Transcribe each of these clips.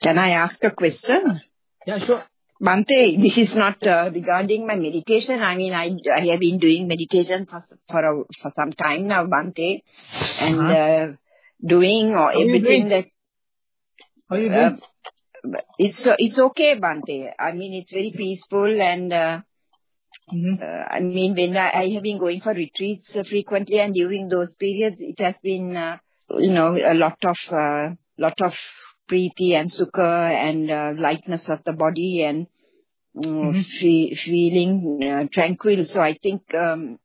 Can I ask a question? Yeah, sure. Bante, this is not uh, regarding my meditation. I mean, I, I have been doing meditation for for, a, for some time now, Bante, and uh -huh. uh, doing or everything that. How are you doing? Uh, it's it's okay, Bante. I mean, it's very peaceful and. Mm -hmm. I mean, when I, I, have been going for retreats frequently, and during those periods, it has been, you know, a lot of lot of preeti and sukha and uh, lightness of the body and uh, mm-hmm. fe feeling uh, tranquil. So I think um,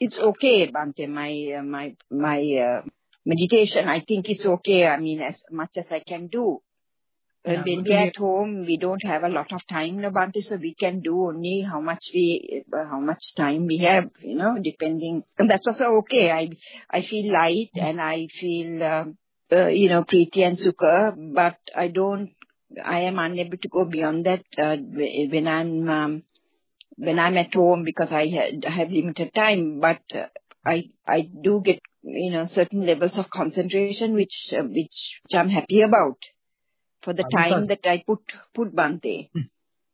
it's okay, Bante. My uh, my my uh, meditation, I think it's okay. I mean, as much as I can do. Yeah, when we are at home, we don't have a lot of time, no, Bante, so we can do only how much we, uh, how much time we have, you know, depending. And that's also okay. I, I feel light mm-hmm. and I feel, um, uh, you know, Preeti and Sukha, but I don't, I am unable to go beyond that uh, when I'm, um, when I'm at home because I, had, I have limited time, but uh, I, I do get, you know, certain levels of concentration which, uh, which, which I'm happy about for the time that I put, put Bante.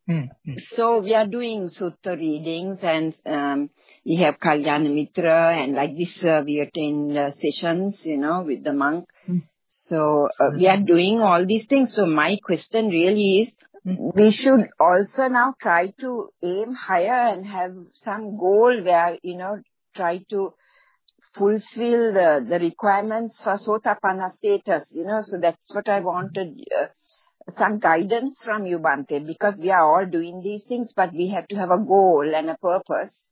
Hmm. Mm -hmm. So we are doing sutta readings and um, we have Kalyana Mitra and like this uh, we attend uh, sessions, you know, with the monk. Mm. So uh, we are doing all these things. So my question really is, mm. we should also now try to aim higher and have some goal where, you know, try to fulfill the, the requirements for Sotapanna status, you know, so that's what I wanted. Some guidance from you, Bante, because we are all doing these things, but we have to have a goal and a purpose.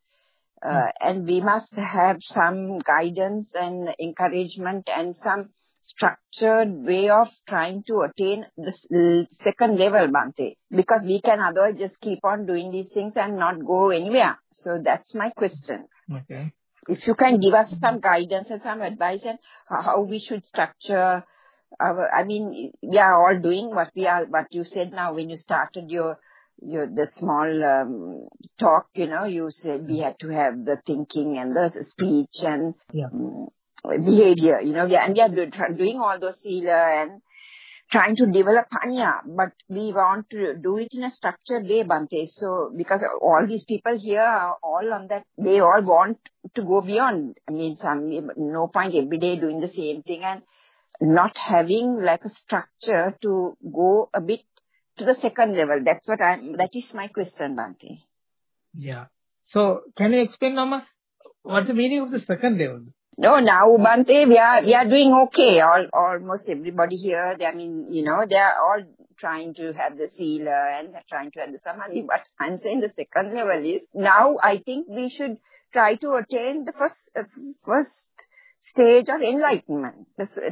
Uh, mm. And we must have some guidance and encouragement and some structured way of trying to attain the second level, Bante. Because we can otherwise just keep on doing these things and not go anywhere. So that's my question. Okay. If you can give us some guidance and some advice and how we should structure I mean, we are all doing what we are, what you said now when you started your, your, the small um, talk, you know, you said we had to have the thinking and the speech and yeah. um, behavior, you know, and we are doing all those sila and trying to develop panya, but we want to do it in a structured way, Bante. So, because all these people here are all on that, they all want to go beyond. I mean, some, no point every day doing the same thing and not having like a structure to go a bit to the second level. That's what I'm, that is my question, Bhante. Yeah. So, can you explain, Mama, what's the meaning of the second level? No, now, Bhante, we are, we are doing okay. All, almost everybody here, they, I mean, you know, they are all trying to have the sila and they're trying to have the samadhi. But I'm saying the second level is, now I think we should try to attain the first, uh, first stage of enlightenment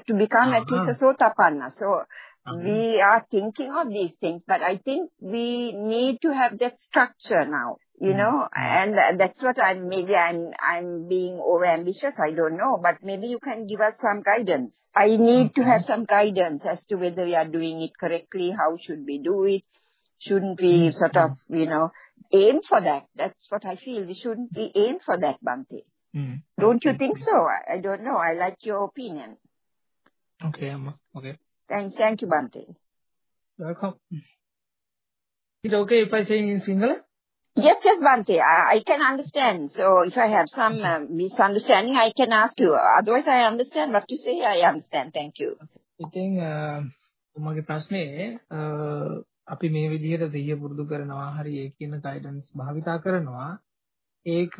to become uh -huh. at least a sotapanna. So uh -huh. we are thinking of these things, but I think we need to have that structure now, you mm know, and that's what I'm, maybe I'm, I'm being over ambitious, I don't know, but maybe you can give us some guidance. I need okay. to have some guidance as to whether we are doing it correctly, how should we do it, shouldn't we mm sort of, you know, aim for that. That's what I feel. We shouldn't be aim for that, Bante. Mm. Don't you think so? I, I don't know. I like your opinion. Okay, Amma. Okay. Thank, thank you, Bante. Welcome. Is it okay if I say in Sinhala? Yes, yes, Bante. I, I can understand. So if I have some uh, misunderstanding, I can ask you. Otherwise, I understand what you say. I understand. Thank you. ඉතින් මගේ ප්‍රශ්නේ අපි මේ විදිහට සිහිය පුරුදු කරනවා හරි ඒ කියන ගයිඩන්ස් භාවිතා කරනවා ඒක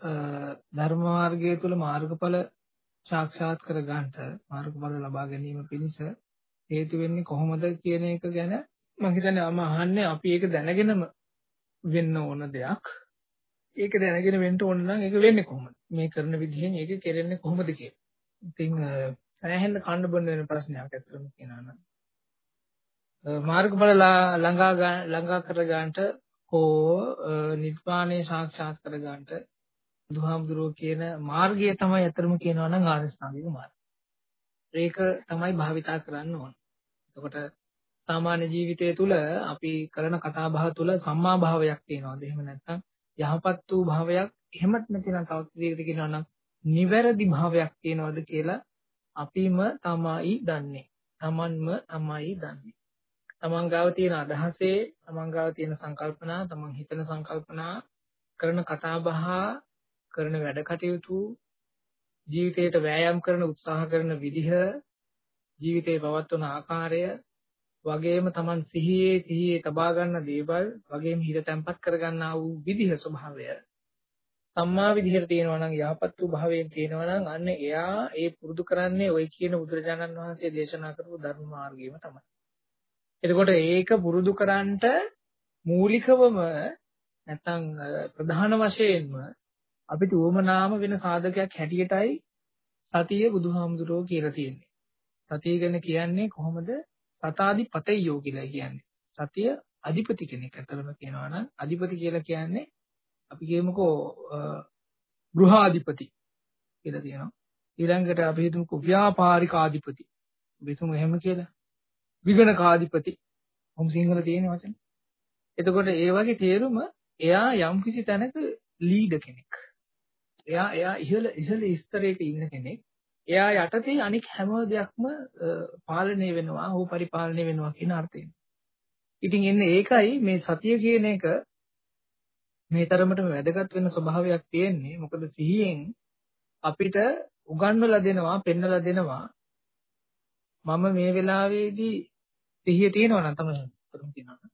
ධර්ම මාර්ගය තුළ මාර්ගඵල සාක්ෂාත් කර ගන්නට මාර්ගඵල ලබා ගැනීම පිණිස හේතු වෙන්නේ කොහොමද කියන එක ගැන මම හිතන්නේ මම අහන්නේ අපි ඒක දැනගෙනම වෙන්න ඕන දෙයක්. ඒක දැනගෙන වෙන්න ඕන නම් ඒක වෙන්නේ කොහොමද? මේ කරන විදිහෙන් ඒක කෙරෙන්නේ කොහොමද කියලා. ඉතින් සෑහෙන කන්න බොන්න වෙන ප්‍රශ්නයක් ඇත්තටම කියනවා නම්. මාර්ගඵල ළඟා ළඟා කර ගන්නට හෝ නිර්වාණය සාක්ෂාත් කර ගන්නට බුදුහාමුදුරුවෝ කියන මාර්ගය තමයි අතරම කියනවා නම් ආර්ය ශ්‍රාංගික මාර්ගය. ඒක තමයි භාවිතා කරන්න ඕන. එතකොට සාමාන්‍ය ජීවිතය තුළ අපි කරන කතා බහ තුළ සම්මා භාවයක් තියෙනවාද? එහෙම නැත්නම් යහපත් වූ භාවයක් එහෙමත් නැතිනම් තවත් විදිහකට කියනවා නම් නිවැරදි භාවයක් තියෙනවද කියලා අපිම තමයි දන්නේ. තමන්ම තමයි දන්නේ. තමන් ගාව තියෙන අදහසේ, තමන් ගාව තියෙන සංකල්පනා, තමන් හිතන සංකල්පනා, කරන කතා බහ, කරන වැඩ කටයුතු, ජීවිතයට වෑයම් කරන උත්සාහ කරන විදිහ, ජීවිතේ පවත්වන ආකාරය, වගේම තමන් සිහියේ සිහියේ තබා ගන්න දේවල්, වගේම හිත තැම්පත් කර ගන්නා වූ විදිහ ස්වභාවය සම්මා විදිහට තියෙනවා නම් යහපත් වූ භාවයෙන් තියෙනවා නම් අන්න එයා ඒ පුරුදු කරන්නේ ওই කියන බුදුරජාණන් වහන්සේ දේශනා කරපු ධර්ම මාර්ගයම තමයි. එතකොට ඒක පුරුදු කරන්නට මූලිකවම නැත්නම් ප්‍රධාන වශයෙන්ම අපිට උවමනාම වෙන සාධකයක් හැටියටයි සතිය බුදුහාමුදුරුවෝ කියලා තියෙන්නේ. සතිය ගැන කියන්නේ කොහොමද? සතාදිපතයෝ කියලා කියන්නේ. සතිය අධිපති කෙනෙක් අතරම කියනවා නම් අධිපති කියලා කියන්නේ අපි කියමුකෝ ගෘහාධිපති කියලා තියෙනවා. ඊළඟට අපි හිතමුකෝ ව්‍යාපාරිකාධිපති. අපි හිතමු එහෙම කියලා. විගණකාධිපති. මොම් සිංහල තියෙන වචන. එතකොට ඒ වගේ තේරුම එයා යම් කිසි තැනක ලීඩ කෙනෙක්. එයා එයා ඉහළ ඉහළ ස්තරයක ඉන්න කෙනෙක්. එයා යටතේ අනික් හැම දෙයක්ම පාලනය වෙනවා, හෝ පරිපාලනය වෙනවා කියන අර්ථයෙන්. ඉතින් එන්නේ ඒකයි මේ සතිය කියන එක මේ තරමටම වැදගත් වෙන ස්වභාවයක් තියෙන්නේ. මොකද සිහියෙන් අපිට උගන්වලා දෙනවා, පෙන්නලා දෙනවා. මම මේ වෙලාවේදී සිහිය තියෙනවා නම් තමයි උතුම් කියනවා.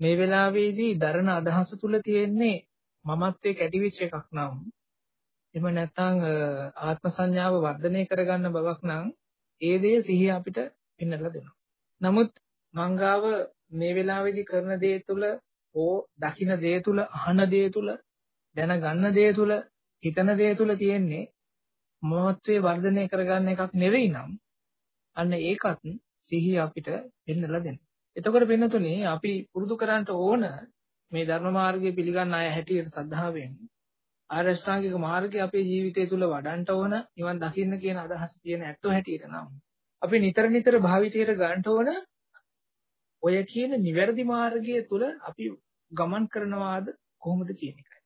මේ වෙලාවේදී දරන අදහස තුල තියෙන්නේ මමත්වයේ කැටිවිච් එකක් නම් එහෙම නැත්නම් ආත්ම සංඥාව වර්ධනය කරගන්න බවක් නම් ඒ දේ සිහිය අපිට පෙන්වලා දෙනවා. නමුත් මංගාව මේ වෙලාවේදී කරන දේ තුල හෝ දකින දේ තුල අහන දේ තුල දැනගන්න දේ තුල හිතන දේ තුල තියෙන්නේ මමත්වයේ වර්ධනය කරගන්න එකක් නෙවෙයි නම් අන්න ඒකත් සිහිය අපිට පෙන්වලා දෙනවා. එතකොට වෙනතුනේ අපි පුරුදු කරන්න ඕන මේ ධර්ම මාර්ගය පිළිගන්න අය හැටියට සද්ධාවෙන් ආරෂ්ඨාංගික මාර්ගය අපේ ජීවිතය තුළ වඩන්න ඕන නිවන් දකින්න කියන අදහස තියෙන ඇත්තෝ හැටියට නම් අපි නිතර නිතර භාවිතයට ගන්න ඕන ඔය කියන නිවැරදි මාර්ගය තුළ අපි ගමන් කරනවාද කොහොමද කියන එකයි.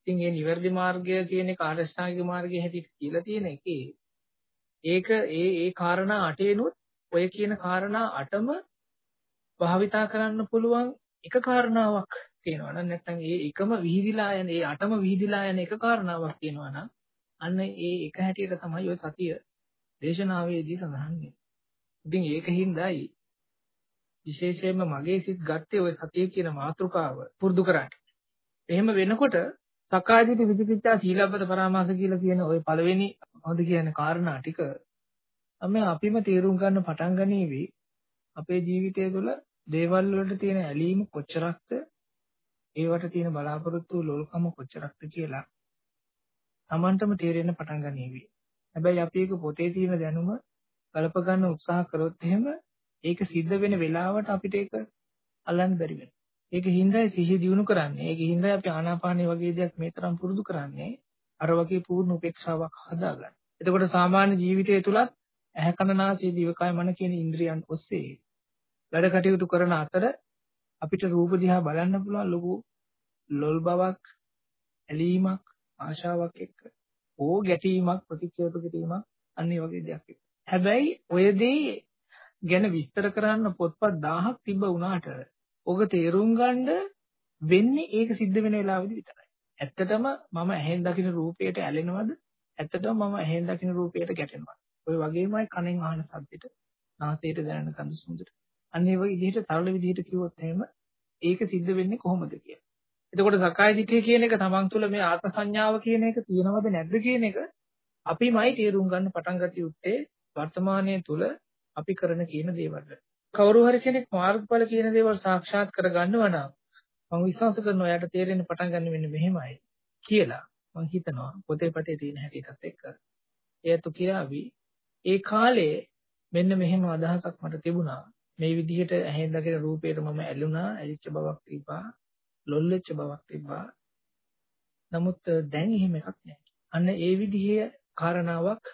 ඉතින් මේ නිවැරදි මාර්ගය කියන එක ආරෂ්ඨාංගික මාර්ගය හැටියට කියලා තියෙන එකේ ඒක ඒ ඒ කාරණා අටේනොත් ඔය කියන කාරණා අටම භාවිතා කරන්න පුළුවන් එක කාරණාවක් තියෙනවා නම් නැත්නම් ඒ එකම විහිදිලා යන ඒ අටම විහිදිලා යන එක කාරණාවක් තියෙනවා නම් අන්න ඒ එක හැටියට තමයි ඔය සතිය දේශනාවේදී සඳහන් වෙන්නේ. ඉතින් ඒකින්දයි විශේෂයෙන්ම මගේ සිත් ගත්තේ ওই සතිය කියන මාතෘකාව පුරුදු කරාට. එහෙම වෙනකොට සක්කායදිට විචිකිච්ඡා සීලබ්බත පරාමාස කියලා කියන ওই පළවෙනි හොඳ කියන කාරණා ටික තමයි අපිම තේරුම් ගන්න පටන් ගනීවි අපේ ජීවිතය තුළ දේවල් වලට තියෙන ඇලීම කොච්චරක්ද ඒවට තියෙන බලාපොරොත්තු ලොල්කම කොච්චරක්ද කියලා Tamanටම තේරෙන්න පටන් ගනීවි. හැබැයි අපි ඒක පොතේ තියෙන දැනුම ගලප ගන්න උත්සාහ කරොත් එහෙම ඒක සිද්ධ වෙන වෙලාවට අපිට ඒක අල්ලන්න බැරි වෙනවා. ඒක හින්දායි සිහිය දියුණු කරන්නේ. ඒක හින්දායි අපි ආනාපානිය වගේ දෙයක් මේ තරම් පුරුදු කරන්නේ. අර වගේ පූර්ණ උපේක්ෂාවක් හදාගන්න. එතකොට සාමාන්‍ය ජීවිතය තුලත් ඇහැ කන නාසය දිවකය මන කියන ඉන්ද්‍රියන් ඔස්සේ වැඩ කටයුතු කරන අතර අපිට රූප දිහා බලන්න පුළුවන් ලොකු ලොල් බවක් ඇලීමක් ආශාවක් එක්ක ඕ ගැටීමක් ප්‍රතික්ෂේප කිරීමක් අන්න ඒ වගේ දෙයක් එක්ක. හැබැයි ඔය දේ ගැන විස්තර කරන්න පොත්පත් 1000ක් තිබ්බ වුණාට ඔබ තේරුම් ගන්න වෙන්නේ ඒක සිද්ධ වෙන වෙලාවෙදි විතරයි. ඇත්තටම මම ඇහෙන් දකින රූපයට ඇලෙනවද? ඇත්තටම මම ඇහෙන් දකින රූපයට ගැටෙනවද? ඔය වගේමයි කනෙන් අහන සද්දෙට, නාසයට දැනෙන ගඳ සුවඳට. අන්න ඒ වගේ විදිහට සරල විදිහට කිව්වොත් එහෙම ඒක සිද්ධ වෙන්නේ කොහොමද කියලා. එතකොට සකාය දිට්ඨිය කියන එක තමන් තුළ මේ ආත්ම සංඥාව කියන එක තියෙනවද නැද්ද කියන එක අපිමයි තේරුම් ගන්න පටන් ගත යුත්තේ වර්තමානයේ තුල අපි කරන කියන දේවල්. කවුරු හරි කෙනෙක් මාර්ගඵල කියන දේවල් සාක්ෂාත් කරගන්නවා නම් මම විශ්වාස කරනවා එයාට තේරෙන්න පටන් ගන්න වෙන්නේ මෙහෙමයි කියලා මම හිතනවා පොතේ පතේ තියෙන හැටියටත් එක්ක. එයතු කියාවි ඒ කාලේ මෙන්න මෙහෙම අදහසක් මට තිබුණා මේ විදිහට ඇහෙන් දකින රූපයට මම ඇලුනා ඇලිච්ච බවක් තිබ්බා ලොල් වෙච්ච බවක් තිබ්බා. නමුත් දැන් එහෙම එකක් නැහැ අන්න ඒ විදිහේ කාරණාවක්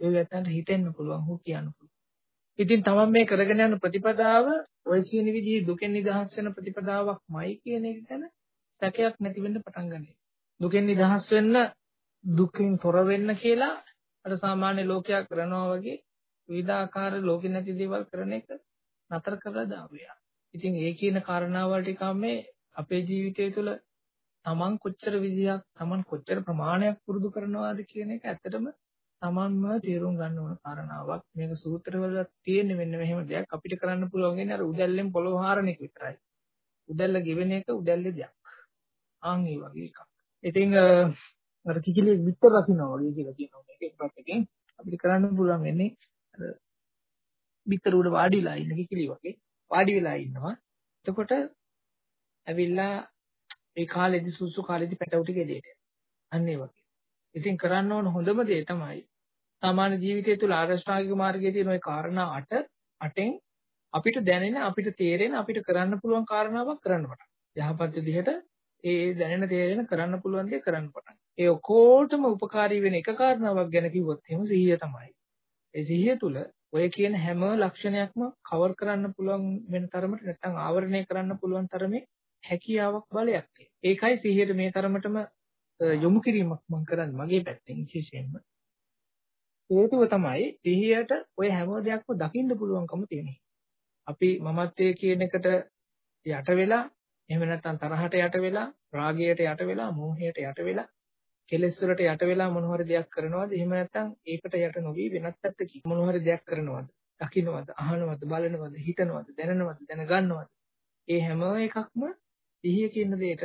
ඒ ගැටන්ට හිතෙන්න පුළුවන් හෝ කියන්න පුළුවන්. ඉතින් තමන් මේ කරගෙන යන ප්‍රතිපදාව ඔය කියන විදිහේ දුකෙන් නිදහස් වෙන ප්‍රතිපදාවක්මයි කියන එක ගැන සැකයක් නැති වෙන්න පටන් ගන්නවා දුකෙන් නිදහස් වෙන්න දුකෙන් තොර වෙන්න කියලා අර සාමාන්‍ය ලෝකයා කරනවා වගේ විවිධාකාර ලෝකෙ නැති දේවල් කරන එක නතර කරලා දාවියා. ඉතින් ඒ කියන කාරණාවල් ටික මේ අපේ ජීවිතය තුළ තමන් කොච්චර විදියක් තමන් කොච්චර ප්‍රමාණයක් පුරුදු කරනවාද කියන එක ඇත්තටම තමන්ම තේරුම් ගන්න ඕන කාරණාවක්. මේක සූත්‍රවල තියෙන්නේ මෙන්න මෙහෙම දෙයක් අපිට කරන්න පුළුවන් ඉන්නේ අර උදැල්ලෙන් පොළොව හාරන එක විතරයි. උදැල්ල ගෙවෙන එක උදැල්ලේ දෙයක්. ආන් ඒ වගේ එකක්. ඉතින් අර කිකිලිය විතර රකින්නවා වගේ කියලා කියනවා මේක එක පැත්තකින් අපිට කරන්න පුළුවන් වෙන්නේ අර විතර උඩ වාඩිලා ඉන්න කිකිලිය වගේ වාඩි වෙලා ඉන්නවා. එතකොට ඇවිල්ලා ඒ කාලෙදි සුසු කාලෙදි පැටවුටි ගෙඩියට. අන්න ඒ වගේ. ඉතින් කරන්න ඕන හොඳම දේ තමයි සාමාන්‍ය ජීවිතය තුළ ආරෂ්ඨාංගික මාර්ගයේ තියෙන ওই කාරණා 8 8න් අපිට දැනෙන අපිට තේරෙන අපිට කරන්න පුළුවන් කාරණාවක් කරන්න පටන්. යහපත් විදිහට ඒ දැනෙන තේරෙන කරන්න පුළුවන් දේ කරන්න පටන්. ඒ ඔකෝටම උපකාරී වෙන එක කාරණාවක් ගැන කිව්වොත් එහෙම සිහිය තමයි. ඒ සිහිය තුළ ඔය කියන හැම ලක්ෂණයක්ම කවර් කරන්න පුළුවන් වෙන තරමට නැත්නම් ආවරණය කරන්න පුළුවන් තරමේ හැකියාවක් බලයක් තියෙනවා. ඒකයි සිහියට මේ තරමටම යොමු කිරීමක් මම කරන්නේ මගේ පැත්තෙන් විශේෂයෙන්ම. හේතුව තමයි සිහියට ඔය හැම දෙයක්ම දකින්න පුළුවන්කම තියෙනවා. අපි මමත්වයේ කියන එකට යට වෙලා එහෙම නැත්නම් තරහට යට වෙලා රාගයට යට වෙලා මෝහයට යට වෙලා කෙලෙස් වලට යට වෙලා මොන හරි දෙයක් කරනවද? එහෙම නැත්නම් ඒකට යට නොවි වෙනත් පැත්තකින් මොන හරි දෙයක් කරනවද? දකින්නවද? අහනවද? බලනවද? හිතනවද? දැනනවද? දැනගන්නවද? ඒ හැම එකක්ම සිහිය කියන දෙයට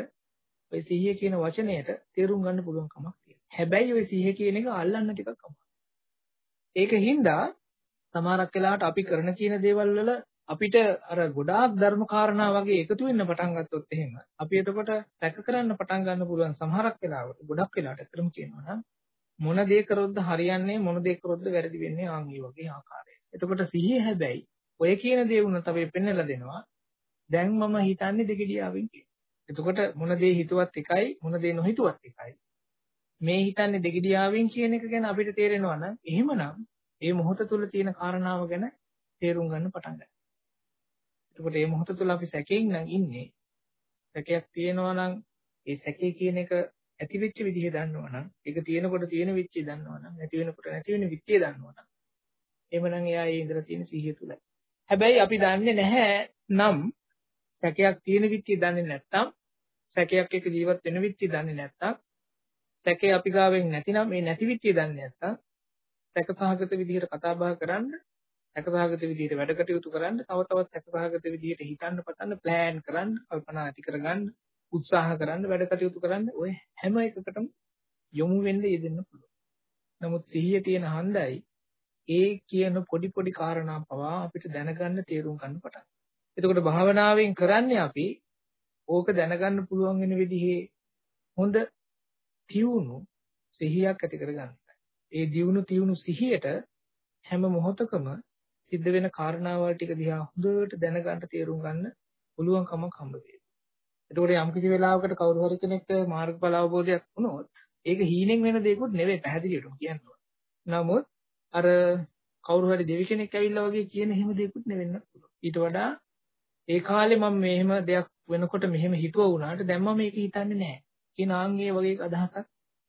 ඔය සිහිය කියන වචනයට තේරුම් ගන්න පුළුවන් කමක් තියෙනවා. හැබැයි ඔය සිහිය කියන එක අල්ලන්න ටිකක් අමාරුයි. ඒකින්ද සමහරක් වෙලාවට අපි කරන කියන දේවල් වල අපිට අර ගොඩාක් ධර්ම කාරණා වගේ එකතු වෙන්න පටන් ගත්තොත් එහෙම අපි එතකොට රැක කරන්න පටන් ගන්න පුළුවන් සමහරක් වෙලාවට ගොඩක් වෙලාවට අතරම කියනවා නම් මොන දේ කරොත්ද හරියන්නේ මොන දේ කරොත්ද වැරදි වෙන්නේ ආන් මේ වගේ ආකාරයට. එතකොට සිහිය හැබැයි ඔය කියන දේ වුණත් අපි පෙන්නලා දෙනවා. දැන් මම හිතන්නේ දෙකඩියාවෙන් කියලා. එතකොට මොන දේ හිතුවත් එකයි මොන දේ නොහිතුවත් එකයි. මේ හිතන්නේ දෙගිඩියාවෙන් කියන එක ගැන අපිට තේරෙනවා නම් එහෙමනම් ඒ මොහොත තුල තියෙන කාරණාව ගැන තේරුම් ගන්න පටන් ගන්නවා. එතකොට මේ මොහොත තුල අපි සැකයෙන් නම් ඉන්නේ. සැකයක් තියෙනවා නම් ඒ සැකේ කියන එක ඇති වෙච්ච විදිහ දන්නවා නම් ඒක තියෙනකොට තියෙන විච්චය දන්නවා නම් නැති වෙනකොට නැති වෙන විච්චය දන්නවා නම් එහෙමනම් එයා ඒ ඉඳලා තියෙන සිහිය තුලයි. හැබැයි අපි දන්නේ නැහැ නම් සැකයක් තියෙන විච්චය දන්නේ නැත්නම් සැකයක් එක්ක ජීවත් වෙන විත්‍ය දන්නේ නැත්තම් සැකේ අපි ගාවෙන් නැතිනම් මේ නැති විත්‍ය දන්නේ නැත්තම් සැකසහගත විදිහට කතා බහ කරන්න සැකසහගත විදිහට වැඩ කටයුතු කරන්න තව තවත් සැකසහගත විදිහට හිතන්න පතන්න ප්ලෑන් කරන්න කල්පනා ඇති කරගන්න උත්සාහ කරන්න වැඩ කටයුතු කරන්න ඔය හැම එකකටම යොමු වෙන්න යෙදෙන්න පුළුවන්. නමුත් සිහිය තියෙන හන්දයි ඒ කියන පොඩි පොඩි කාරණා පවා අපිට දැනගන්න තේරුම් ගන්න පටන්. එතකොට භාවනාවෙන් කරන්නේ අපි ඕක දැනගන්න පුළුවන් වෙන විදිහේ හොඳ තියුණු සිහියක් ඇති කරගන්න. ඒ දියුණු තියුණු සිහියට හැම මොහොතකම සිද්ධ වෙන කාරණාවල් ටික දිහා හොඳට දැනගන්න තේරුම් ගන්න පුළුවන් කමක් හම්බ වෙනවා. එතකොට යම් කිසි වෙලාවකට කවුරු හරි කෙනෙක්ට මාර්ගඵල අවබෝධයක් වුණොත් ඒක හීනෙන් වෙන දෙයක්වත් නෙවෙයි පැහැදිලිවටම කියනවා. නමුත් අර කවුරු හරි දෙවි කෙනෙක් ඇවිල්ලා වගේ කියන එහෙම දෙයක්වත් නෙවෙන්න පුළුවන්. ඊට වඩා ඒ කාලේ මම මෙහෙම දෙයක් වෙනකොට මෙහෙම හිතුවා වුණාට දැන් මම මේක හිතන්නේ නැහැ. කියන ආන්ගේ වගේ අදහසක්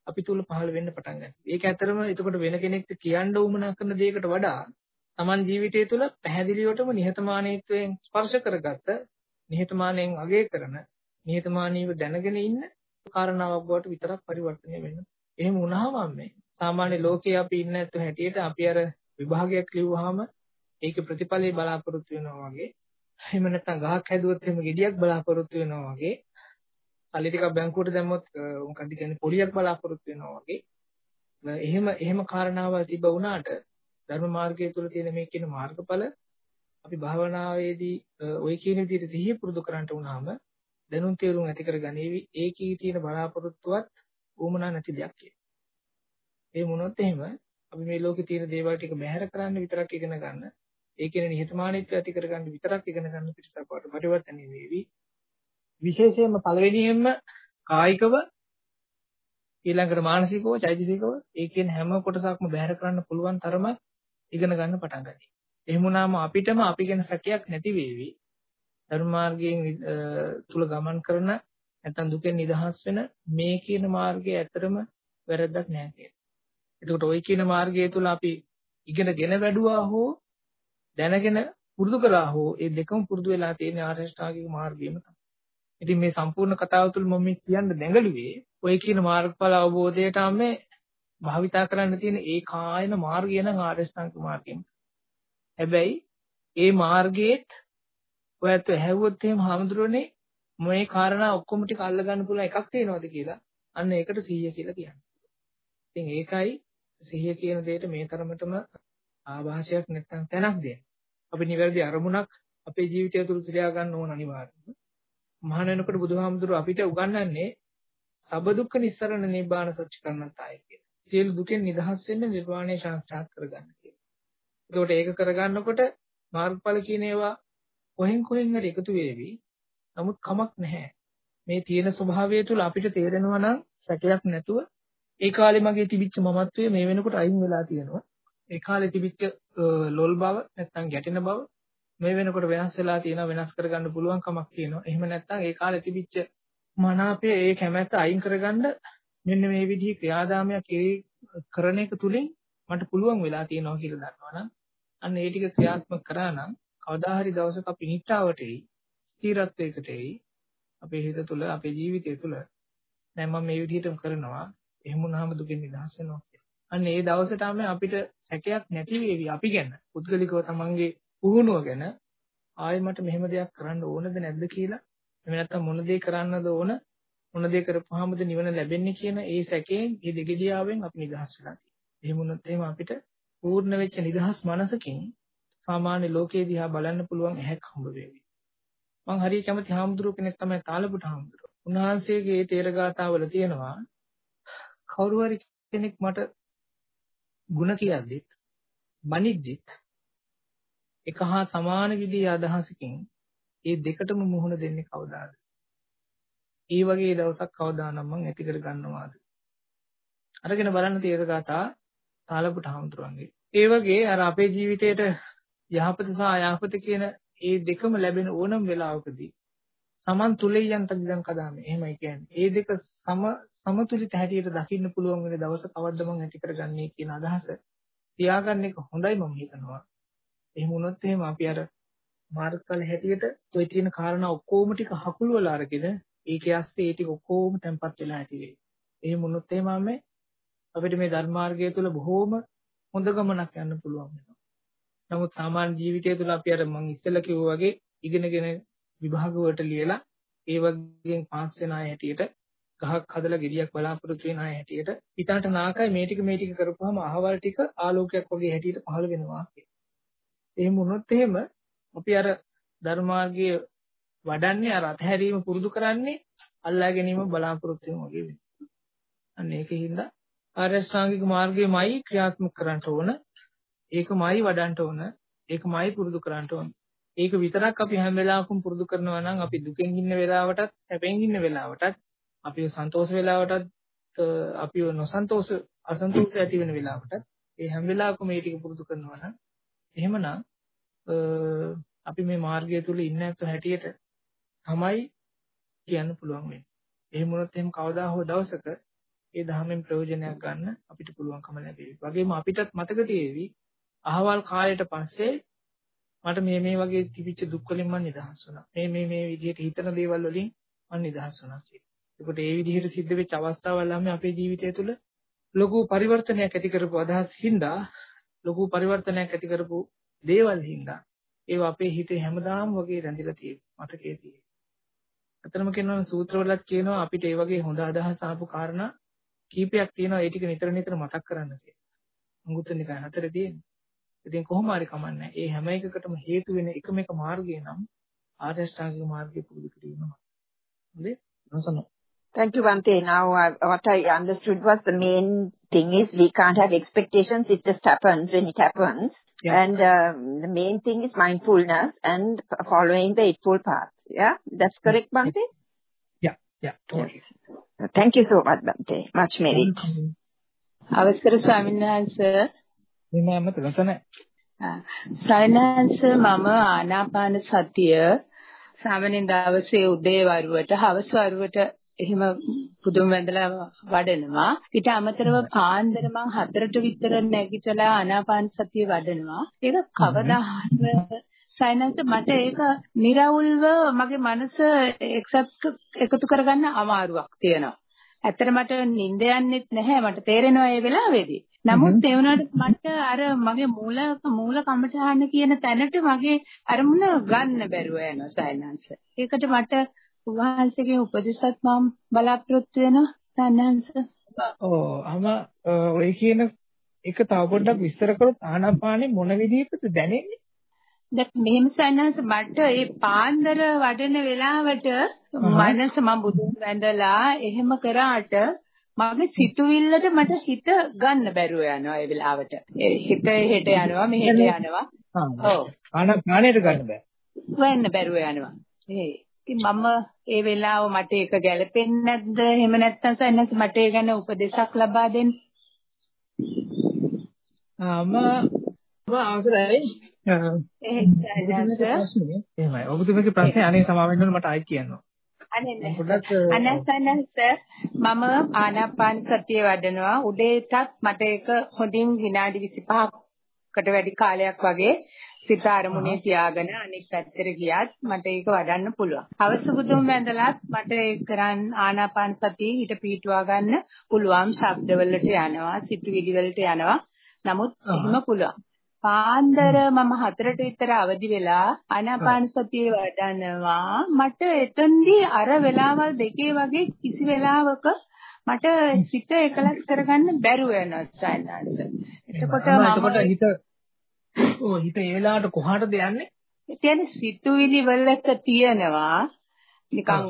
අපි තුල පහළ වෙන්න පටන් ගන්නවා. ඒක ඇතරම එතකොට වෙන කෙනෙක්ට කියන්න උවමනා කරන දෙයකට වඩා Taman ජීවිතය තුළ පැහැදිලිවටම නිහතමානීත්වයෙන් ස්පර්ශ කරගත්ත නිහතමානයෙන් අගය කරන නිහතමානීව දැනගෙන ඉන්න කාරණාවක් බවට විතරක් පරිවර්තනය වෙන්න. එහෙම වුණාම මේ සාමාන්‍ය ලෝකයේ අපි ඉන්න ඇත්ත හැටියට අපි අර විභාගයක් ලිව්වහම ඒකේ ප්‍රතිඵලය බලාපොරොත්තු වෙනවා වගේ එහෙම නැත්නම් ගහක් හැදුවොත් එහෙම ගෙඩියක් බලාපොරොත්තු වෙනවා වගේ සල්ලි ටිකක් බැංකුවට දැම්මොත් මොකක්ද කියන්නේ පොලියක් බලාපොරොත්තු වෙනවා වගේ එහෙම එහෙම කාරණාවල් තිබ්බ වුණාට ධර්ම මාර්ගය තුල තියෙන මේ කියන මාර්ගඵල අපි භාවනාවේදී ওই කියන විදිහට සිහිය පුරුදු කරන්ට වුණාම දැනුම් තේරුම් ඇති කරගනීවි ඒකී තියෙන බලාපොරොත්තුවත් ඌමනා නැති දෙයක් කියලා. ඒ මොනොත් එහෙම අපි මේ ලෝකේ තියෙන දේවල් ටික බැහැර කරන්න විතරක් ඉගෙන ගන්න ඒ කියන නිහතමානීත්වය ඇති කරගන්න විතරක් ඉගෙන ගන්න පිටසක් වට පරිවර්තනය වෙවි. විශේෂයෙන්ම පළවෙනියෙන්ම කායිකව ඊළඟට මානසිකව චෛතසිකව ඒ කියන හැම කොටසක්ම බැහැර කරන්න පුළුවන් තරම ඉගෙන ගන්න පටන් ගන්නවා. එහෙම වුණාම අපිටම අපි ගැන සැකයක් නැති වේවි. ධර්ම මාර්ගයෙන් තුල ගමන් කරන නැත්නම් දුකෙන් නිදහස් වෙන මේ කියන මාර්ගය ඇත්තටම වැරද්දක් නෑ කියලා. එතකොට ওই කියන මාර්ගය තුල අපි ඉගෙනගෙන වැඩුවා හෝ දැනගෙන පුරුදු කළා හෝ ඒ දෙකම පුරුදු වෙලා තියෙන ආරෂ්ඨාංගික මාර්ගයම තමයි. ඉතින් මේ සම්පූර්ණ කතාව තුළ මම මේ කියන්න දැඟලුවේ ඔය කියන මාර්ගඵල අවබෝධයට මේ භාවිතා කරන්න තියෙන ඒ කායන මාර්ගය නම් ආරෂ්ඨාංගික මාර්ගයම. හැබැයි ඒ මාර්ගයේත් ඔයත් ඇහැව්වොත් එහෙම හාමුදුරනේ මේ කාරණා ඔක්කොම ටික අල්ල ගන්න පුළුවන් එකක් තියෙනවද කියලා අන්න ඒකට 100 කියලා කියන්නේ. ඉතින් ඒකයි 100 කියන දෙයට මේ තරමටම ආభాෂයක් නැත්තම් තැනක් දෙන්නේ. අපි නිවැරදි අරමුණක් අපේ ජීවිතය තුළ තියා ගන්න ඕන අනිවාර්යයෙන්ම. මහාන වෙනකොට බුදුහාමුදුරුව අපිට උගන්වන්නේ සබ දුක්ඛ නිස්සරණ නිබ්බාන සත්‍ය කරණතාය කියලා. සියලු දුකෙන් නිදහස් වෙන්න නිර්වාණය සාක්ෂාත් කරගන්න කියලා. ඒකට ඒක කරගන්නකොට මාර්ගඵල කියන ඒවා කොහෙන් කොහෙන් හරි එකතු වේවි. නමුත් කමක් නැහැ. මේ තියෙන ස්වභාවය තුළ අපිට තේරෙනවා නම් සැකයක් නැතුව ඒ කාලේ මගේ තිබිච්ච මමත්වය මේ වෙනකොට අයින් වෙලා තියෙනවා. ඒ කාලේ තිබිච්ච ලොල් බව නැත්තම් ගැටෙන බව මේ වෙනකොට වෙනස් වෙලා තියෙනවා වෙනස් කරගන්න පුළුවන් කමක් තියෙනවා. එහෙම නැත්තම් ඒ කාලේ තිබිච්ච මනාපය ඒ කැමැත්ත අයින් කරගන්න මෙන්න මේ විදිහේ ක්‍රියාදාමයක් කරන එක තුලින් මට පුළුවන් වෙලා තියෙනවා කියලා දන්නවනම් අන්න ඒ ටික ක්‍රියාත්මක කරා නම් කවදා හරි දවසක අපි නිට්ටාවට එයි ස්ථිරත්වයකට එයි අපේ හිත තුළ අපේ ජීවිතය තුළ. දැන් මම මේ විදිහටම කරනවා එහෙම වුණාම දුකින් නිදහස් වෙනවා අන්න ඒ දවසටම අපිට සැකයක් නැති වේවි අපි ගැන. පුද්ගලිකව තමන්ගේ පුහුණුව ගැන. ආයෙ මට මෙහෙම දෙයක් කරන්න ඕනද නැද්ද? කියලා. එහෙම නැත්නම් මොන දේ කරන්නද ඕන? මොන දේ කරපුවාමද නිවන ලැබෙන්නේ කියන ඒ සැකයෙන් ඒ දෙගිඩියාවෙන් අපි නිදහස් වෙලා තියෙනවා. එහෙම වුණොත් එහෙම අපිට පූර්ණ වෙච්ච නිදහස් මනසකින් සාමාන්‍ය ලෝකයේ දිහා බලන්න පුළුවන් ඇහැක් හම්බ වෙවි. මම හරිය කැමති හාමුදුරුව කෙනෙක් තමයි තාලපුට හාමුදුරුව. උන්වහන්සේගේ තේරගාතාවල තියෙනවා කවුරු හරි කෙනෙක් මට ಗುಣ කියද්දිත් බනිද්දිත් එක හා සමාන විදිහේ අදහසකින් ඒ දෙකටම මුහුණ දෙන්නේ කවදාද? ඒ වගේ දවසක් කවදානම් මං ඇති කර ගන්නවාද? අරගෙන බලන්න තේරගාතා තාලපුට හාමුදුරන්ගේ. ඒ වගේ අර අපේ ජීවිතේට යහපත සහ අයහපත කියන ඒ දෙකම ලැබෙන ඕනම වෙලාවකදී සමන් තුලෙයන්ත දිදන් කදාමේ. එහෙමයි කියන්නේ. ඒ දෙක සම සමතුලිත හැටියට දකින්න පුළුවන් වෙන දවස කවද්ද මම ඇති කරගන්නේ කියන අදහස තියාගන්න එක හොඳයි මම හිතනවා. එහෙම වුණොත් එහෙම අපි අර මාර්ගඵල හැටියට ওই තියෙන කාරණා ඔක්කොම ටික හකුළු වල අරගෙන ඒකේ ඇස්සේ ඒ ටික ඔක්කොම තැම්පත් වෙලා ඇති වෙයි. එහෙම වුණොත් එහෙම අපිට මේ ධර්මාර්ගය තුළ බොහෝම හොඳ ගමනක් යන්න පුළුවන් වෙනවා. නමුත් සාමාන්‍ය ජීවිතය තුළ අපි අර මම ඉස්සෙල්ලා කිව්වා වගේ ඉගෙනගෙන විභාග වලට ලියලා ඒ වගේ පාස් වෙන අය හැටියට ගහක් හදලා ගෙඩියක් බලාපොරොත්තු වෙන අය හැටියට පිටාට නාකයි මේ ටික මේ ටික කරපුවාම අහවල් ටික ආලෝකයක් වගේ හැටියට පහළ වෙනවා. එහෙම වුණොත් එහෙම අපි අර ධර්මාර්ගයේ වඩන්නේ අර අතහැරීම පුරුදු කරන්නේ අල්ලා ගැනීම බලාපොරොත්තු වෙන වගේ වෙනවා. අන්න ඒකින්ද ආර්ය ශ්‍රාංගික මාර්ගයමයි ක්‍රියාත්මක කරන්න ඕන. ඒකමයි වඩන්න ඕන. ඒකමයි පුරුදු කරන්න ඕන. ඒක විතරක් අපි හැම වෙලාවකම පුරුදු කරනවා නම් අපි දුකෙන් ඉන්න වෙලාවටත් සැපෙන් ඉන්න වෙලාවටත් අපි සන්තෝෂ වෙලාවටත් අපි නොසන්තෝෂ අසන්තෝෂ ඇති වෙන වෙලාවටත් ඒ හැම වෙලාවකම මේ ටික පුරුදු කරනවා නම් එහෙමනම් අපි මේ මාර්ගය තුල ඉන්න ඇත්ත හැටියට තමයි කියන්න පුළුවන් වෙන්නේ. එහෙම වුණොත් එහෙම කවදා හෝ දවසක ඒ ධර්මයෙන් ප්‍රයෝජනයක් ගන්න අපිට පුළුවන්කම ලැබෙවි. වගේම අපිටත් මතක තියෙවි අහවල් කාලයට පස්සේ මට මේ මේ වගේ තිබිච්ච දුක් වලින් මම නිදහස් වුණා. මේ මේ මේ විදිහට හිතන දේවල් වලින් මම නිදහස් වුණා කියලා. ඒකට ඒ විදිහට සිද්ධ වෙච්ච අවස්ථාවල් හැම අපේ ජීවිතය තුළ ලොකු පරිවර්තනයක් ඇති කරපු අදහස් හින්දා ලොකු පරිවර්තනයක් ඇති කරපු දේවල් හින්දා ඒව අපේ හිතේ හැමදාම වගේ රැඳිලා තියෙනවා මතකයේ තියෙනවා. අතරම කියනවා සූත්‍රවලත් කියනවා අපිට ඒ වගේ හොඳ අදහස් ආපු කාරණා කීපයක් තියෙනවා ඒ ටික නිතර නිතර මතක් කරන්න කියලා. අඟුත්තර නිකාය හතරේ තියෙනවා. ඉතින් කොහොම හරි කමන්නේ. ඒ හැම එකකටම හේතු වෙන එකම එක මාර්ගය නම් ආර්ය ශ්‍රාංගික මාර්ගය පුරුදු කිරීම. හොඳේ? නසන. Thank you, Bante. Now, uh, what I understood was the main thing is we can't have expectations. It just happens when it happens. Yeah. And um, the main thing is mindfulness and following the Eightfold Path. Yeah? That's correct, Bante? Yeah, yeah, totally. Yes. Thank you so much, Bante. Much merit. අවසර ස්වාමීන් වහන්සේ එහෙම ලසන සයනන්ස මම ආනාපාන සතිය සාමාන්‍යයෙන් දවසේ උදේ වරුවට හවස වරුවට එහෙම පුදුම වැඳලා වඩනවා. ඊට අමතරව පාන්දර මං හතරට විතර නැගිටලා ආනාපාන සතිය වඩනවා. ඒක කවදා සයිනස් මට ඒක निराවුල්ව මගේ මනස එක්සත් එකතු කරගන්න අමාරුවක් තියෙනවා. ඇත්තට මට නිින්ද යන්නෙත් නැහැ මට තේරෙනවා ඒ වෙලාවේදී. නමුත් ඒ වුණාට මට අර මගේ මූල මූල කමඨහන කියන තැනට මගේ අරමුණ ගන්න බැරුව යනවා සයිනන්ස්. ඒකට මට වහන්සේගේ උපදෙසත් මම බලාපොරොත්තු වෙනවා සයිනන්ස්. ඔව් අම ඔය කියන එක තව පොඩ්ඩක් විස්තර කරොත් ආනාපානෙ මොන විදිහටද දැනෙන්නේ? දැන් මෙහෙම සයනස මට ඒ පාන්දර වඩන වෙලාවට මනස මම බුදුන් වැඳලා එහෙම කරාට මගේ සිතුවිල්ලට මට හිත ගන්න බැරුව යනවා ඒ වෙලාවට. හිත හෙට යනවා මෙහෙට යනවා. ඔව්. ආනාපානෙට ගන්න බෑ. වෙන්න බැරුව යනවා. ඒ ඉතින් මම ඒ වෙලාව මට ඒක ගැළපෙන්නේ නැද්ද? එහෙම නැත්නම් සයනස මට ඒ ගැන උපදේශක් ලබා දෙන්න. ආම අවසරයි. එහෙමයි. ඔබතුමගේ ප්‍රශ්නේ අනේ සමාවෙන්න ඕන මට ආයි කියනවා. අනේ නැහැ. අනසනස මම ආනාපාන සතිය වඩනවා. උදේටත් මට ඒක හොඳින් විනාඩි 25කට වැඩි කාලයක් වගේ සිත අරමුණේ තියාගෙන අනෙක් පැත්තට ගියත් මට ඒක වඩන්න පුළුවන්. හවස බුදුන් වැඳලත් මට ඒක කරන් ආනාපාන සතිය හිත පීටුවා ගන්න පුළුවන්. ශබ්දවලට යනවා, සිතුවිලි වලට යනවා. නමුත් එහෙම පුළුවන්. පාන්දර මම හතරට විතර අවදි වෙලා ආනාපාන සතිය වඩනවා මට එතෙන්දී අර වෙලාවල් දෙකේ වගේ කිසි වෙලාවක මට සිත එකලස් කරගන්න බැරුව යනවා සයන්ස්. එතකොට මම එතකොට හිත ඔව් හිත ඒ වෙලාවට කොහාටද යන්නේ? ඒ කියන්නේ සිතුවිලි වලක තියෙනවා. නිකන්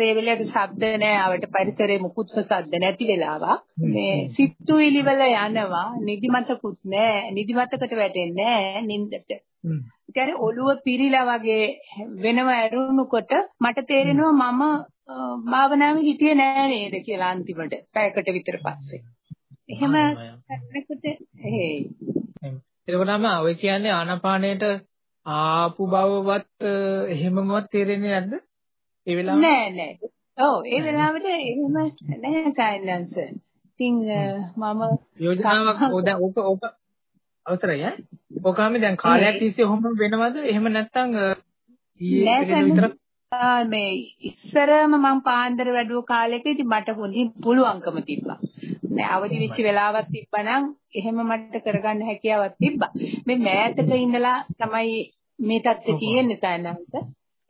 ඒ වෙලාවට ශබ්ද නැහැ ආවට පරිසරයේ මුකුත්ම ශබ්ද නැති වෙලාවක්. මේ සිත්තුවිලි වල යනවා නිදිමතකුත් නැහැ නිදිමතකට වැටෙන්නේ නැහැ නින්දට. ඉතින් ඔළුව පිරීලා වගේ වෙනව ඇරුණුකොට මට තේරෙනවා මම භාවනාවේ හිටියේ නෑ නේද කියලා අන්තිමට පැයකට විතර පස්සේ. එහෙම කරනකොට හේ එතකොටම ඔය කියන්නේ ආනාපානයට ආපු බවවත් එහෙමවත් තේරෙන්නේ නැද්ද? ඒ වෙලාවට නෑ නෑ. ඔව් ඒ වෙලාවට එහෙම නැහැ සයිලන්ස්. ඉතින් මම යෝජනාවක් දැන් ඕක ඕක අවසරයි ඈ. ඕකම දැන් කාලයක් තිස්සේ ඔහොම වෙනවද? එහෙම නැත්නම් ඊයේ මේ ඉස්සරම මම පාන්දර වැඩුව කාලෙක ඉතින් මට හොඳින් පුළුවන්කම තිබ්බා. නෑ අවදි වෙච්ච වෙලාවක් තිබ්බනම් එහෙම මට කරගන්න හැකියාවක් තිබ්බා. මේ මෑතක ඉඳලා තමයි මේ தත්ත්වය තියෙන්නේ සයන්හන්ත.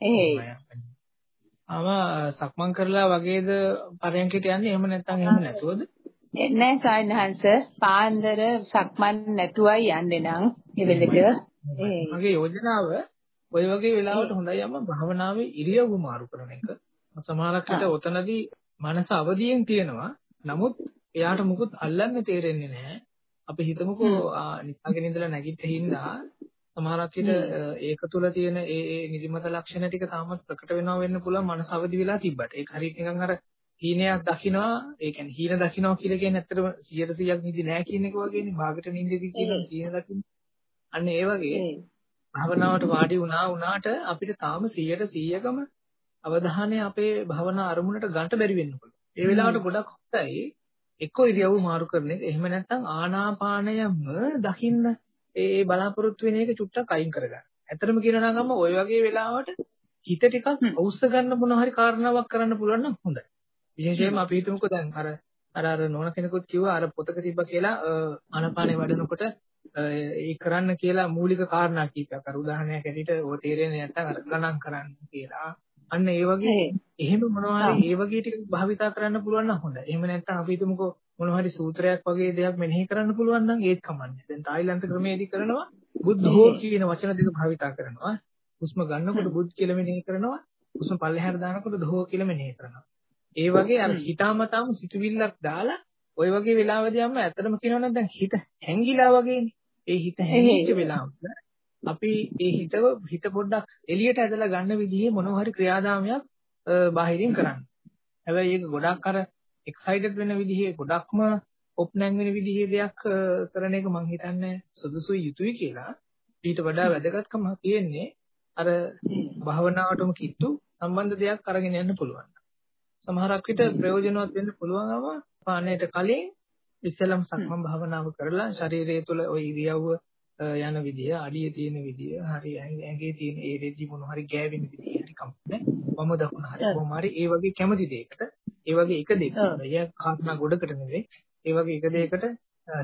ඒ. අම සක්මන් කරලා වගේද පරයන්කට යන්නේ එහෙම නැත්නම් එහෙම නැතුවද? නෑ සයන්හන්ස පාන්දර සක්මන් නැතුවයි යන්නේ නම් ඒ වෙලෙට. මගේ යෝජනාව ඔය වගේ වෙලාවට හොඳයි අම භවනාවේ ඉරියව්ව මාරු කරන එක. සමහරක් විට ඔතනදී මනස අවදියෙන් තියෙනවා. නමුත් එයාට මුකුත් අල්ලන්න තේරෙන්නේ නැහැ. අපි හිතමුකෝ නිකාගෙන ඉඳලා නැගිට හින්දා සමහරක් විට ඒක තුල තියෙන ඒ ඒ නිදිමත ලක්ෂණ ටික තාමත් ප්‍රකට වෙනවා වෙන්න පුළුවන් මනස අවදි වෙලා තිබ්බට. ඒක හරියට නිකන් අර හීනයක් දකින්නවා ඒ කියන්නේ හීන දකින්නවා කියලා කියන්නේ ඇත්තටම 100%ක් නිදි නෑ කියන එක වගේනේ. භාගට නිදිදී කියන හීන දකින්න. අන්න ඒ වගේ භවනාවට වාඩි වුණා වුණාට අපිට තාම 100%කම අවධානය අපේ භවනා අරමුණට ගන්න බැරි වෙන්න පුළුවන්. ඒ වෙලාවට ගොඩක් හොඳයි එක්ක ඉරියව් මාරු කරන එක. එහෙම නැත්නම් ආනාපානයම දකින්න ඒ බලාපොරොත්තු වෙන එක චුට්ටක් අයින් කරගන්න. ඇත්තටම කියනවා නම් ඔය වගේ වෙලාවට හිත ටිකක් අවුස්ස ගන්න මොන හරි කාරණාවක් කරන්න පුළුවන් නම් හොඳයි. විශේෂයෙන්ම අපි හිතමුකෝ දැන් අර අර අර නෝන කෙනෙකුත් කිව්වා අර පොතක තිබ්බා කියලා ආනපානේ වඩනකොට ඒ කරන්න කියලා මූලික කාරණා කීපයක් අර උදාහරණයක් ඇටියට ඔය තේරෙන්නේ නැත්නම් අර ගණන් කරන්න කියලා. අන්න ඒ වගේ එහෙම මොනවා හරි ඒ වගේ ටික භාවිතා කරන්න පුළුවන් නම් හොඳයි. එහෙම නැත්නම් අපි හිතමුකෝ මොනවා හරි සූත්‍රයක් වගේ දෙයක් මෙනෙහි කරන්න පුළුවන් නම් ඒත් කමන්නේ. දැන් තායිලන්ත ක්‍රමයේදී කරනවා බුද්ධෝ කියන වචන දෙක භාවිතා කරනවා. හුස්ම ගන්නකොට බුද් කියලා මෙනෙහි කරනවා. හුස්ම පල්ලෙහාට දානකොට ධෝ කියලා මෙනෙහි කරනවා. ඒ වගේ අර හිතාමතාම සිතුවිල්ලක් දාලා ওই වගේ වෙලාවදී අම්ම ඇත්තටම කියනවනම් දැන් හිත හැංගිලා වගේනේ. ඒ හිත හැංගිච්ච වෙලාවට අපි ඒ හිතව හිත පොඩ්ඩක් එළියට ඇදලා ගන්න විදිහේ මොනවා හරි ක්‍රියාදාමයක් බාහිරින් කරන්න. හැබැයි ඒක ගොඩක් අර එක්සයිටඩ් වෙන විදිහේ ගොඩක්ම ඔප්නැන් වෙන විදිහේ දෙයක් කරන එක මම හිතන්නේ සුදුසුයි යුතුයි කියලා. ඊට වඩා වැදගත්කම තියෙන්නේ අර භාවනාවටම කිට්ටු සම්බන්ධ දෙයක් අරගෙන යන්න පුළුවන්. සමහරක් විට ප්‍රයෝජනවත් වෙන්න පුළුවන්ම පානයට කලින් ඉස්සෙල්ලම සක්මන් භාවනාව කරලා ශරීරය තුළ ওই ඉරියව්ව යන විදිය, අඩියේ තියෙන විදිය, හරි ඇඟේ තියෙන ඒ රෙදි මොන හරි ගෑවෙන විදිය හරි කම්පන. වම දකුණ හරි කොහොම හරි ඒ වගේ කැමති දෙයකට, ඒ වගේ එක දෙයකට, එය කාරණා ගොඩකට නෙවෙයි. ඒ වගේ එක දෙයකට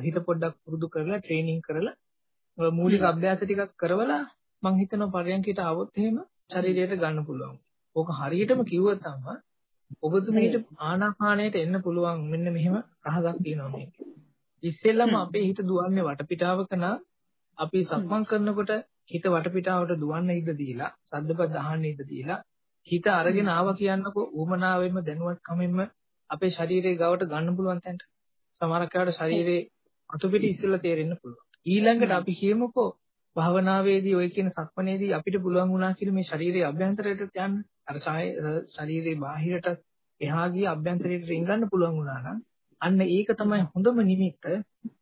හිත පොඩ්ඩක් පුරුදු කරලා ට්‍රේනින් කරලා මූලික අභ්‍යාස ටිකක් කරවලා මං හිතනවා පරයන්කයට આવොත් එහෙම ශරීරයට ගන්න පුළුවන්. ඕක හරියටම කිව්වොත් තමයි ඔබතුමීට ආනාපානයට එන්න පුළුවන් මෙන්න මෙහෙම රහසක් තියෙනවා මේක. ඉස්සෙල්ලම අපේ හිත දුවන්නේ වටපිටාවක නම් අපි සක්මන් කරනකොට හිත වටපිටාවට දුවන්න ඉඩ දීලා, සද්දපත් අහන්න ඉඩ දීලා, හිත අරගෙන ආවා කියන්නකෝ ඌමනාවෙම දැනුවත්කමින්ම අපේ ශරීරයේ ගවට ගන්න පුළුවන් තැනට. සමහරක් වෙලාවට ශරීරයේ අතු පිට ඉස්සෙල්ලා තේරෙන්න පුළුවන්. ඊළඟට අපි කියමුකෝ භාවනාවේදී ඔය කියන සක්මනේදී අපිට පුළුවන් වුණා කියලා මේ ශරීරයේ අභ්‍යන්තරයට යන්න අර ශරීරයේ බාහිරට එහා ගිය අභ්‍යන්තරයට රිංගන්න පුළුවන් වුණා නම් අන්න ඒක තමයි හොඳම නිමිත්ත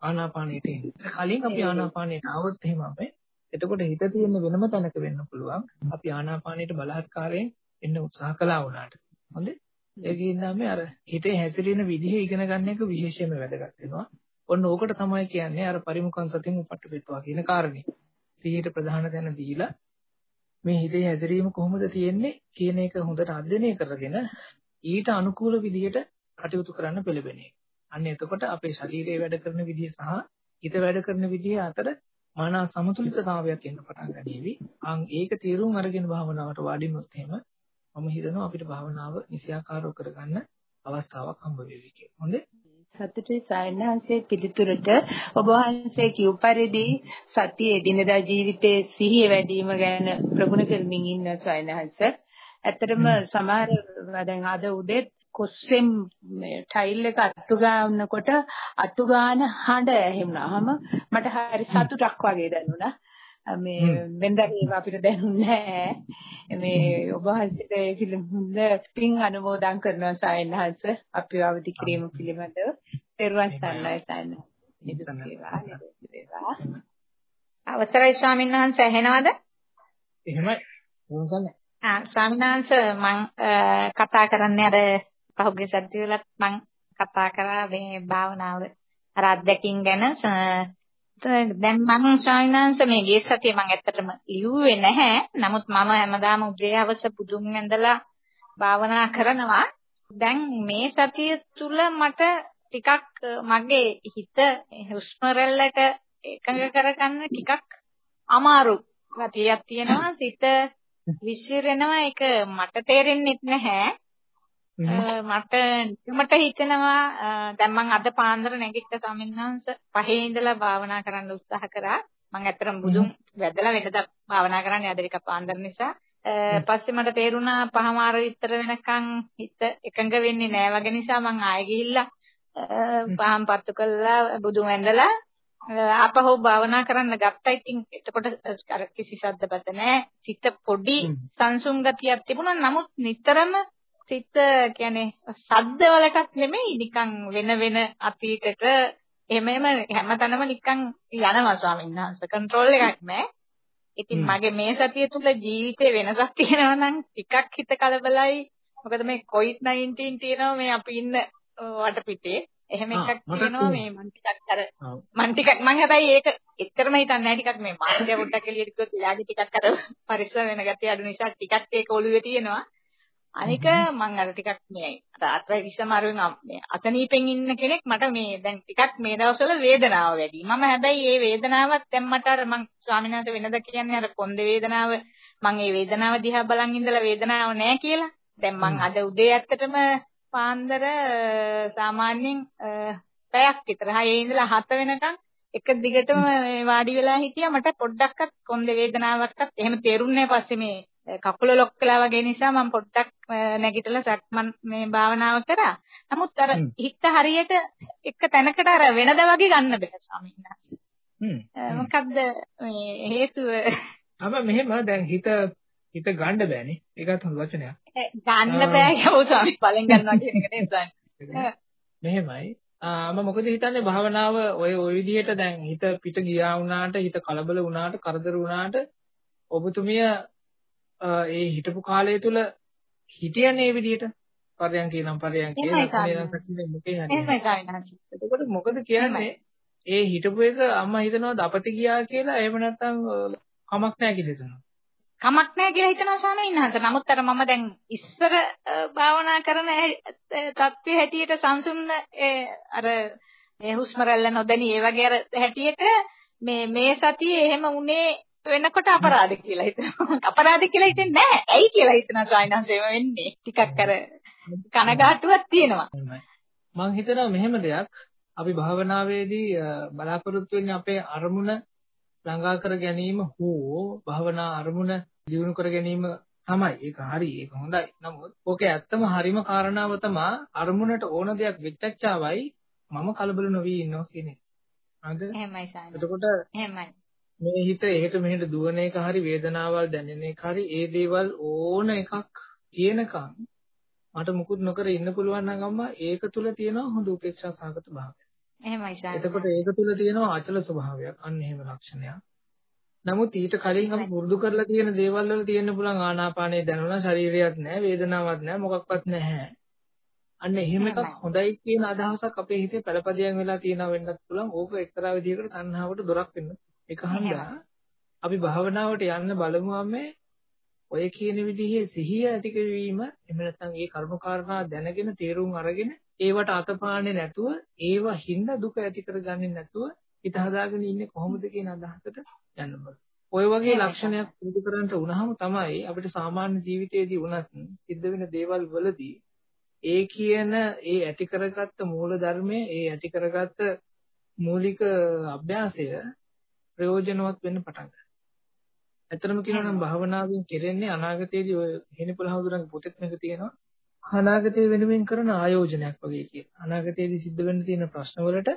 ආනාපානයට එන්නේ. කලින් අපි ආනාපානයට આવොත් එහෙම අපි එතකොට හිත තියෙන වෙනම තැනක වෙන්න පුළුවන්. අපි ආනාපානයට බලහත්කාරයෙන් එන්න උත්සාහ කළා වුණාට. හොඳේ? ඒකින් තමයි අර හිතේ හැසිරෙන විදිහ ඉගෙන ගන්න එක විශේෂයෙන්ම වැදගත් වෙනවා. ඔන්න ඕකට තමයි කියන්නේ අර පරිමුඛං සතින් උපට්ඨපෙත්වා කියන කාරණේ. සිහියට ප්‍රධාන තැන දීලා මේ හිතේ හැසිරීම කොහොමද තියෙන්නේ කියන එක හොඳට අධ්‍යයනය කරගෙන ඊට අනුකූල විදිහට කටයුතු කරන්න පෙළඹෙන්නේ. අන්න එතකොට අපේ ශරීරයේ වැඩ කරන විදිහ සහ හිත වැඩ කරන විදිහ අතර මනා සමතුලිතතාවයක් එන්න පටන් ගනීවි. අන් ඒක තීරුම් අරගෙන භාවනාවට වාඩිනොත් එහෙම මම හිතනවා අපිට භාවනාව නිසියාකාරව කරගන්න අවස්ථාවක් හම්බ වෙවි කියලා. හොඳේ? සතුටේ සායනහන්සේ පිළිතුරට ඔබ වහන්සේ කියු පරිදි සතිය එදිනදා ජීවිතයේ සිහිය වැඩිම ගැන ප්‍රගුණ කරමින් ඉන්න සායනහන්ස. ඇත්තටම සමහර දැන් අද උදේ කොස්සෙන් ටයිල් එක අතු ගන්නකොට අතු ගන්න හඬ ඇහෙුණාම මට හරි සතුටක් වගේ දැනුණා. මේ වෙනදා ඒව අපිට දැනුන්නේ නැහැ. මේ ඔබ වහන්සේට පිළිබඳ පින් අනුමෝදන් කරනවා සායනහස අපිව අවදි කිරීම පිළිබඳව. පෙරවන් සන්නයි සායන. අවසරයි ස්වාමීන් වහන්සේ ඇහෙනවද? එහෙමයි. මොනසන්නේ? ආ ස්වාමීන් වහන්සේ මම කතා කරන්නේ අර පහුගිය සතියේලත් මම කතා කරා මේ භාවනාව අර අත්දැකීම් ගැන දැන් මම ශාවිනාංශ මේ ගිය සතියේ මම ඇත්තටම ලිව්වේ නැහැ. නමුත් මම හැමදාම උදේ හවස පුදුම් ඇඳලා භාවනා කරනවා. දැන් මේ සතිය තුල මට ටිකක් මගේ හිත හුස්ම රැල්ලට එකඟ කරගන්න ටිකක් අමාරු ගතියක් තියෙනවා. සිත විසිරෙනවා ඒක මට තේරෙන්නේ නැහැ. මට මට හිතෙනවා දැන් මම අද පාන්දර නැගිට සමින්හංශ පහේ ඉඳලා භාවනා කරන්න උත්සාහ කරා. මම ඇත්තටම බුදුන් වැදලා වෙනද භාවනා කරන්නේ අද එක පාන්දර නිසා. පස්සේ මට තේරුණා පහමාර විතර වෙනකන් හිත එකඟ වෙන්නේ නැහැ වගේ නිසා මම ආයෙ ගිහිල්ලා පහම් පත්තු කළා බුදුන් වැඳලා ආපහු භාවනා කරන්න ගත්තා. ඉතින් එතකොට අර කිසි සද්දපත නැහැ. සිත පොඩි සංසුන් ගතියක් තිබුණා. නමුත් නිතරම සිත කියන්නේ සද්ද වලටත් නෙමෙයි නිකන් වෙන වෙන අතීතයට එහෙම එහෙම හැමතැනම නිකන් යනවා ස්වාමීන් වහන්සේ කන්ට්‍රෝල් එකක් නැහැ. ඉතින් මගේ මේ සතිය තුල ජීවිතේ වෙනසක් තියෙනවා නම් ටිකක් හිත කලබලයි. මොකද මේ COVID-19 තියෙනවා මේ අපි ඉන්න වටපිටේ. එහෙම එකක් තියෙනවා මේ මං ටිකක් අර මං ටිකක් මං හැබැයි ඒක එතරම් හිතන්නේ නැහැ ටිකක් මේ මාත්‍ය පොඩ්ඩක් එළියට ගියොත් එයාගේ ටිකක් අර පරිස්සම වෙන ගැතිය අඩු නිසා ටිකක් ඒක ඔළුවේ තියෙනවා. අනික මම අර ටිකක් මේ ආර්ථ්‍රයිටිස් අමාරුවෙන් මේ අසනීපෙන් ඉන්න කෙනෙක් මට මේ දැන් ටිකක් මේ දවස්වල වේදනාව වැඩි. මම හැබැයි මේ වේදනාවත් දැන් මට අර මං ස්වාමීන් වහන්සේ වෙනද කියන්නේ අර කොන්දේ වේදනාව මං මේ වේදනාව දිහා බලන් ඉඳලා වේදනාව නැහැ කියලා. දැන් මං අද උදේ ඇත්තටම පාන්දර සාමාන්‍යයෙන් පැයක් විතර. හයේ ඉඳලා 7 වෙනකන් එක දිගටම වාඩි වෙලා හිටියා. මට පොඩ්ඩක්වත් කොන්දේ වේදනාවක්වත් එහෙම තේරුන්නේ නැහැ පස්සේ මේ කකුල ලොක් කළා වගේ නිසා මම පොඩ්ඩක් නැගිටලා සක්මන් මේ භාවනාව කරා. නමුත් අර හිත හරියට එක තැනකට අර වෙනද වගේ ගන්න බෑ ස්වාමීන් වහන්සේ. මොකද්ද මේ හේතුව? අම මෙහෙම දැන් හිත හිත ගන්න බෑනේ. ඒකත් හොඳ වචනයක්. ගන්න බෑ යෝ ස්වාමී බලෙන් ගන්නවා කියන එක නේ මෙහෙමයි. මම මොකද හිතන්නේ භාවනාව ඔය ওই විදිහට දැන් හිත පිට ගියා වුණාට හිත කලබල වුණාට කරදර වුණාට ඔබතුමිය ඒ හිටපු කාලය තුල හිටියනේ විදිහට පරයන්කේ නම් පරයන්කේ නම් ලක්ෂණේ මොකේ හරි. එහෙමයි සාවිනාංශ. එතකොට මොකද කියන්නේ? ඒ හිටපු එක අම්මා හිතනවාද අපති ගියා කියලා එහෙම නැත්නම් කමක් නැහැ කියලා හිතනවා. කමක් නැහැ කියලා හිතනවා ස්වාමීන් වහන්සේ. නමුත් අර මම දැන් ඉස්සර භාවනා කරන තත්ත්වයේ හැටියට සංසුන්න අර මේ හුස්ම රැල්ල නොදැනි ඒ වගේ අර හැටියට මේ මේ සතියේ එහෙම උනේ වෙනකොට අපරාධ කියලා හිතනවා. අපරාධ කියලා හිතෙන්නේ නැහැ. ඇයි කියලා හිතනවා ස්වාමීන් වෙන්නේ. ටිකක් අර කනගාටුවක් තියෙනවා. මම හිතනවා මෙහෙම දෙයක් අපි භාවනාවේදී බලාපොරොත්තු වෙන්නේ අපේ අරමුණ ළඟා කර ගැනීම හෝ භවනා අරමුණ දියුණු කර ගැනීම තමයි. ඒක හරි. ඒක හොඳයි. නමුත් ඕකේ ඇත්තම හරිම කාරණාව තමයි අරමුණට ඕන දෙයක් වෙච්චච්චාවයි මම කලබල නොවි ඉන්නවා කියන එක. හරිද? එහෙමයි සායන. එතකොට එහෙමයි. මේ හිත එහෙට මෙහෙට දුවන එක හරි වේදනාවල් දැනෙන එක හරි ඒ දේවල් ඕන එකක් තියෙනකම් මට මුකුත් නොකර ඉන්න පුළුවන් නම් අම්මා ඒක තුල තියෙනවා හොඳ උපේක්ෂා සහගත භාවය. එහෙමයි සාරා. එතකොට ඒක තුල තියෙනවා අචල ස්වභාවයක්. අන්න එහෙම ලක්ෂණයක්. නමුත් ඊට කලින් අපි පුරුදු කරලා තියෙන දේවල් වල තියෙන්න පුළුවන් ආනාපානයේ දැනුණා ශරීරයක් නැහැ, වේදනාවක් නැහැ, මොකක්වත් නැහැ. අන්න එහෙම එකක් හොඳයි කියන අදහසක් අපේ හිතේ පළපදියම් වෙලා තියෙනවා වෙන්නත් පුළුවන්. ඕක එක්තරා විදිහකට තණ්හාවට දොරක් වෙන්න. ඒක හන්දා. අපි භාවනාවට යන්න බලමු අම්මේ ඔය කියන විදිහේ සිහිය ඇති කිරීම එහෙම නැත්නම් ඒ කරුණාකාරණා දැනගෙන තේරුම් අරගෙන ඒවට අතපාන්නේ නැතුව ඒව හින්දා දුක ඇති කරගන්නේ නැතුව හිත හදාගෙන ඉන්නේ කොහොමද කියන අදහසට යන්න බෑ. ඔය වගේ ලක්ෂණයක් පුරුදු කරන්න වුණාම තමයි අපිට සාමාන්‍ය ජීවිතයේදී වුණත් සිද්ධ වෙන දේවල් වලදී ඒ කියන ඒ ඇති කරගත්ත මූල ධර්මයේ ඒ ඇති කරගත්ත මූලික අභ්‍යාසය ප්‍රයෝජනවත් වෙන්න පටන් ගන්නවා. ඇත්තටම කියනවා නම් භාවනාවෙන් කෙරෙන්නේ අනාගතයේදී ඔය හිණිපොළ හඳුරන්ගේ පොතෙත් මේක තියෙනවා. අනාගතය වෙනුවෙන් කරන ආයෝජනයක් වගේ කියන. අනාගතයේදී සිද්ධ වෙන්න තියෙන ප්‍රශ්න වලට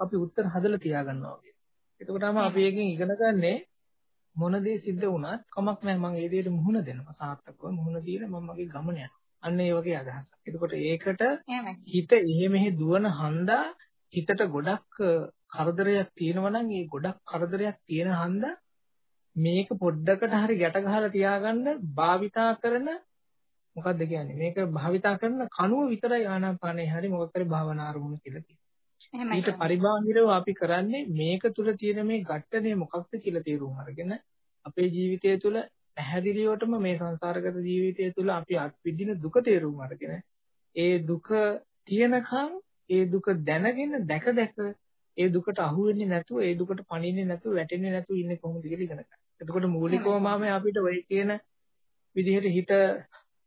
අපි උත්තර හදලා තියාගන්නවා වගේ. එතකොටම අපි එකෙන් ඉගෙන ගන්නේ මොන දේ සිද්ධ වුණත් කමක් නැහැ මම ඒ දෙයට මුහුණ දෙනවා. සාර්ථකව මුහුණ දීලා මම මගේ ගමන යනවා. අන්න ඒ වගේ අදහසක්. එතකොට ඒකට හිත එහෙ මෙහෙ දුවන හන්දා හිතට ගොඩක් කරදරයක් තියෙනවා නම් ඒ ගොඩක් කරදරයක් තියෙන හන්දා මේක පොඩ්ඩකට හරි ගැට ගහලා තියාගන්න භාවිතා කරන මොකක්ද කියන්නේ මේක භාවිතා කරන කණුව විතරයි ආනාපානේ හරි මොකක් හරි භාවනා අරමුණ කියලා කියනවා. ඊට පරිබාහිරව අපි කරන්නේ මේක තුල තියෙන මේ ගැටනේ මොකක්ද කියලා තේරුම් අරගෙන අපේ ජීවිතය තුළ පැහැදිලිවටම මේ සංසාරගත ජීවිතය තුළ අපි අත්විඳින දුක තේරුම් අරගෙන ඒ දුක තියෙනකන් ඒ දුක දැනගෙන දැක දැක ඒ දුකට අහු වෙන්නේ නැතුව ඒ දුකට පණින්නේ නැතුව වැටෙන්නේ නැතුව ඉන්නේ කොහොමද කියලා ඉගෙන ගන්න. එතකොට මූලිකවම අපිට ඔය කියන විදිහට හිත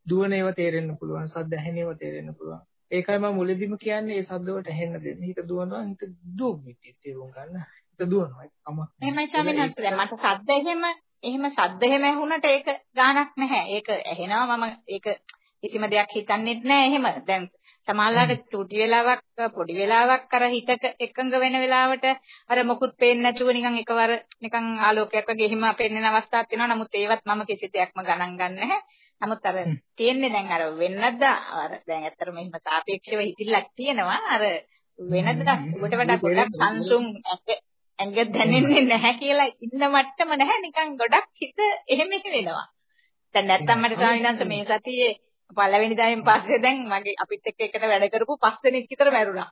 දුවන ඒවා තේරෙන්න පුළුවන් සද්ද ඇහෙන ඒවා තේරෙන්න පුළුවන්. ඒකයි මම මුලදීම කියන්නේ ඒ සද්ද වලට ඇහෙන්න දෙන්න. හිත දුවනවා හිත දුවන්නේ තේරුම් ගන්න. හිත දුවනවා. කමක් එහෙමයි ස්වාමීන් වහන්සේ දැන් මට සද්ද එහෙම එහෙම සද්ද එහෙම ඇහුණට ඒක ගාණක් නැහැ. ඒක ඇහෙනවා මම. ඒක කිසිම දෙයක් හිතන්නේත් නැහැ එහෙම. දැන් සමහරවිට චුටි වෙලාවක් පොඩි වෙලාවක් අර හිතට එකඟ වෙන වෙලාවට අර මොකුත් පේන්නේ නැතුව නිකන් එකවර නිකන් ආලෝකයක් වගේ එහෙම පෙන්වෙන අවස්ථාවක් තියෙනවා. නමුත් ඒවත් මම කිසි දෙයක්ම ගණන් ගන්න නැහැ. නමුත් අර තියෙන්නේ දැන් අර වෙනද අර දැන් ඇත්තටම එහෙම සාපේක්ෂව හිතිලක් තියෙනවා. අර වෙනද උඩට වඩා ගොඩක් සංසුන් ඇඟ දැනෙන්නේ නැහැ කියලා ඉන්න මට්ටම නැහැ. නිකන් ගොඩක් හිත එහෙම වෙනවා. දැන් නැත්තම් මට ස්වාමීන් වහන්සේ මේ සතියේ පළවෙනි දවයෙන් පස්සේ දැන් මගේ අපිත් එක්ක එකට වැඩ කරපු පස් දෙනෙක් විතර මැරුණා.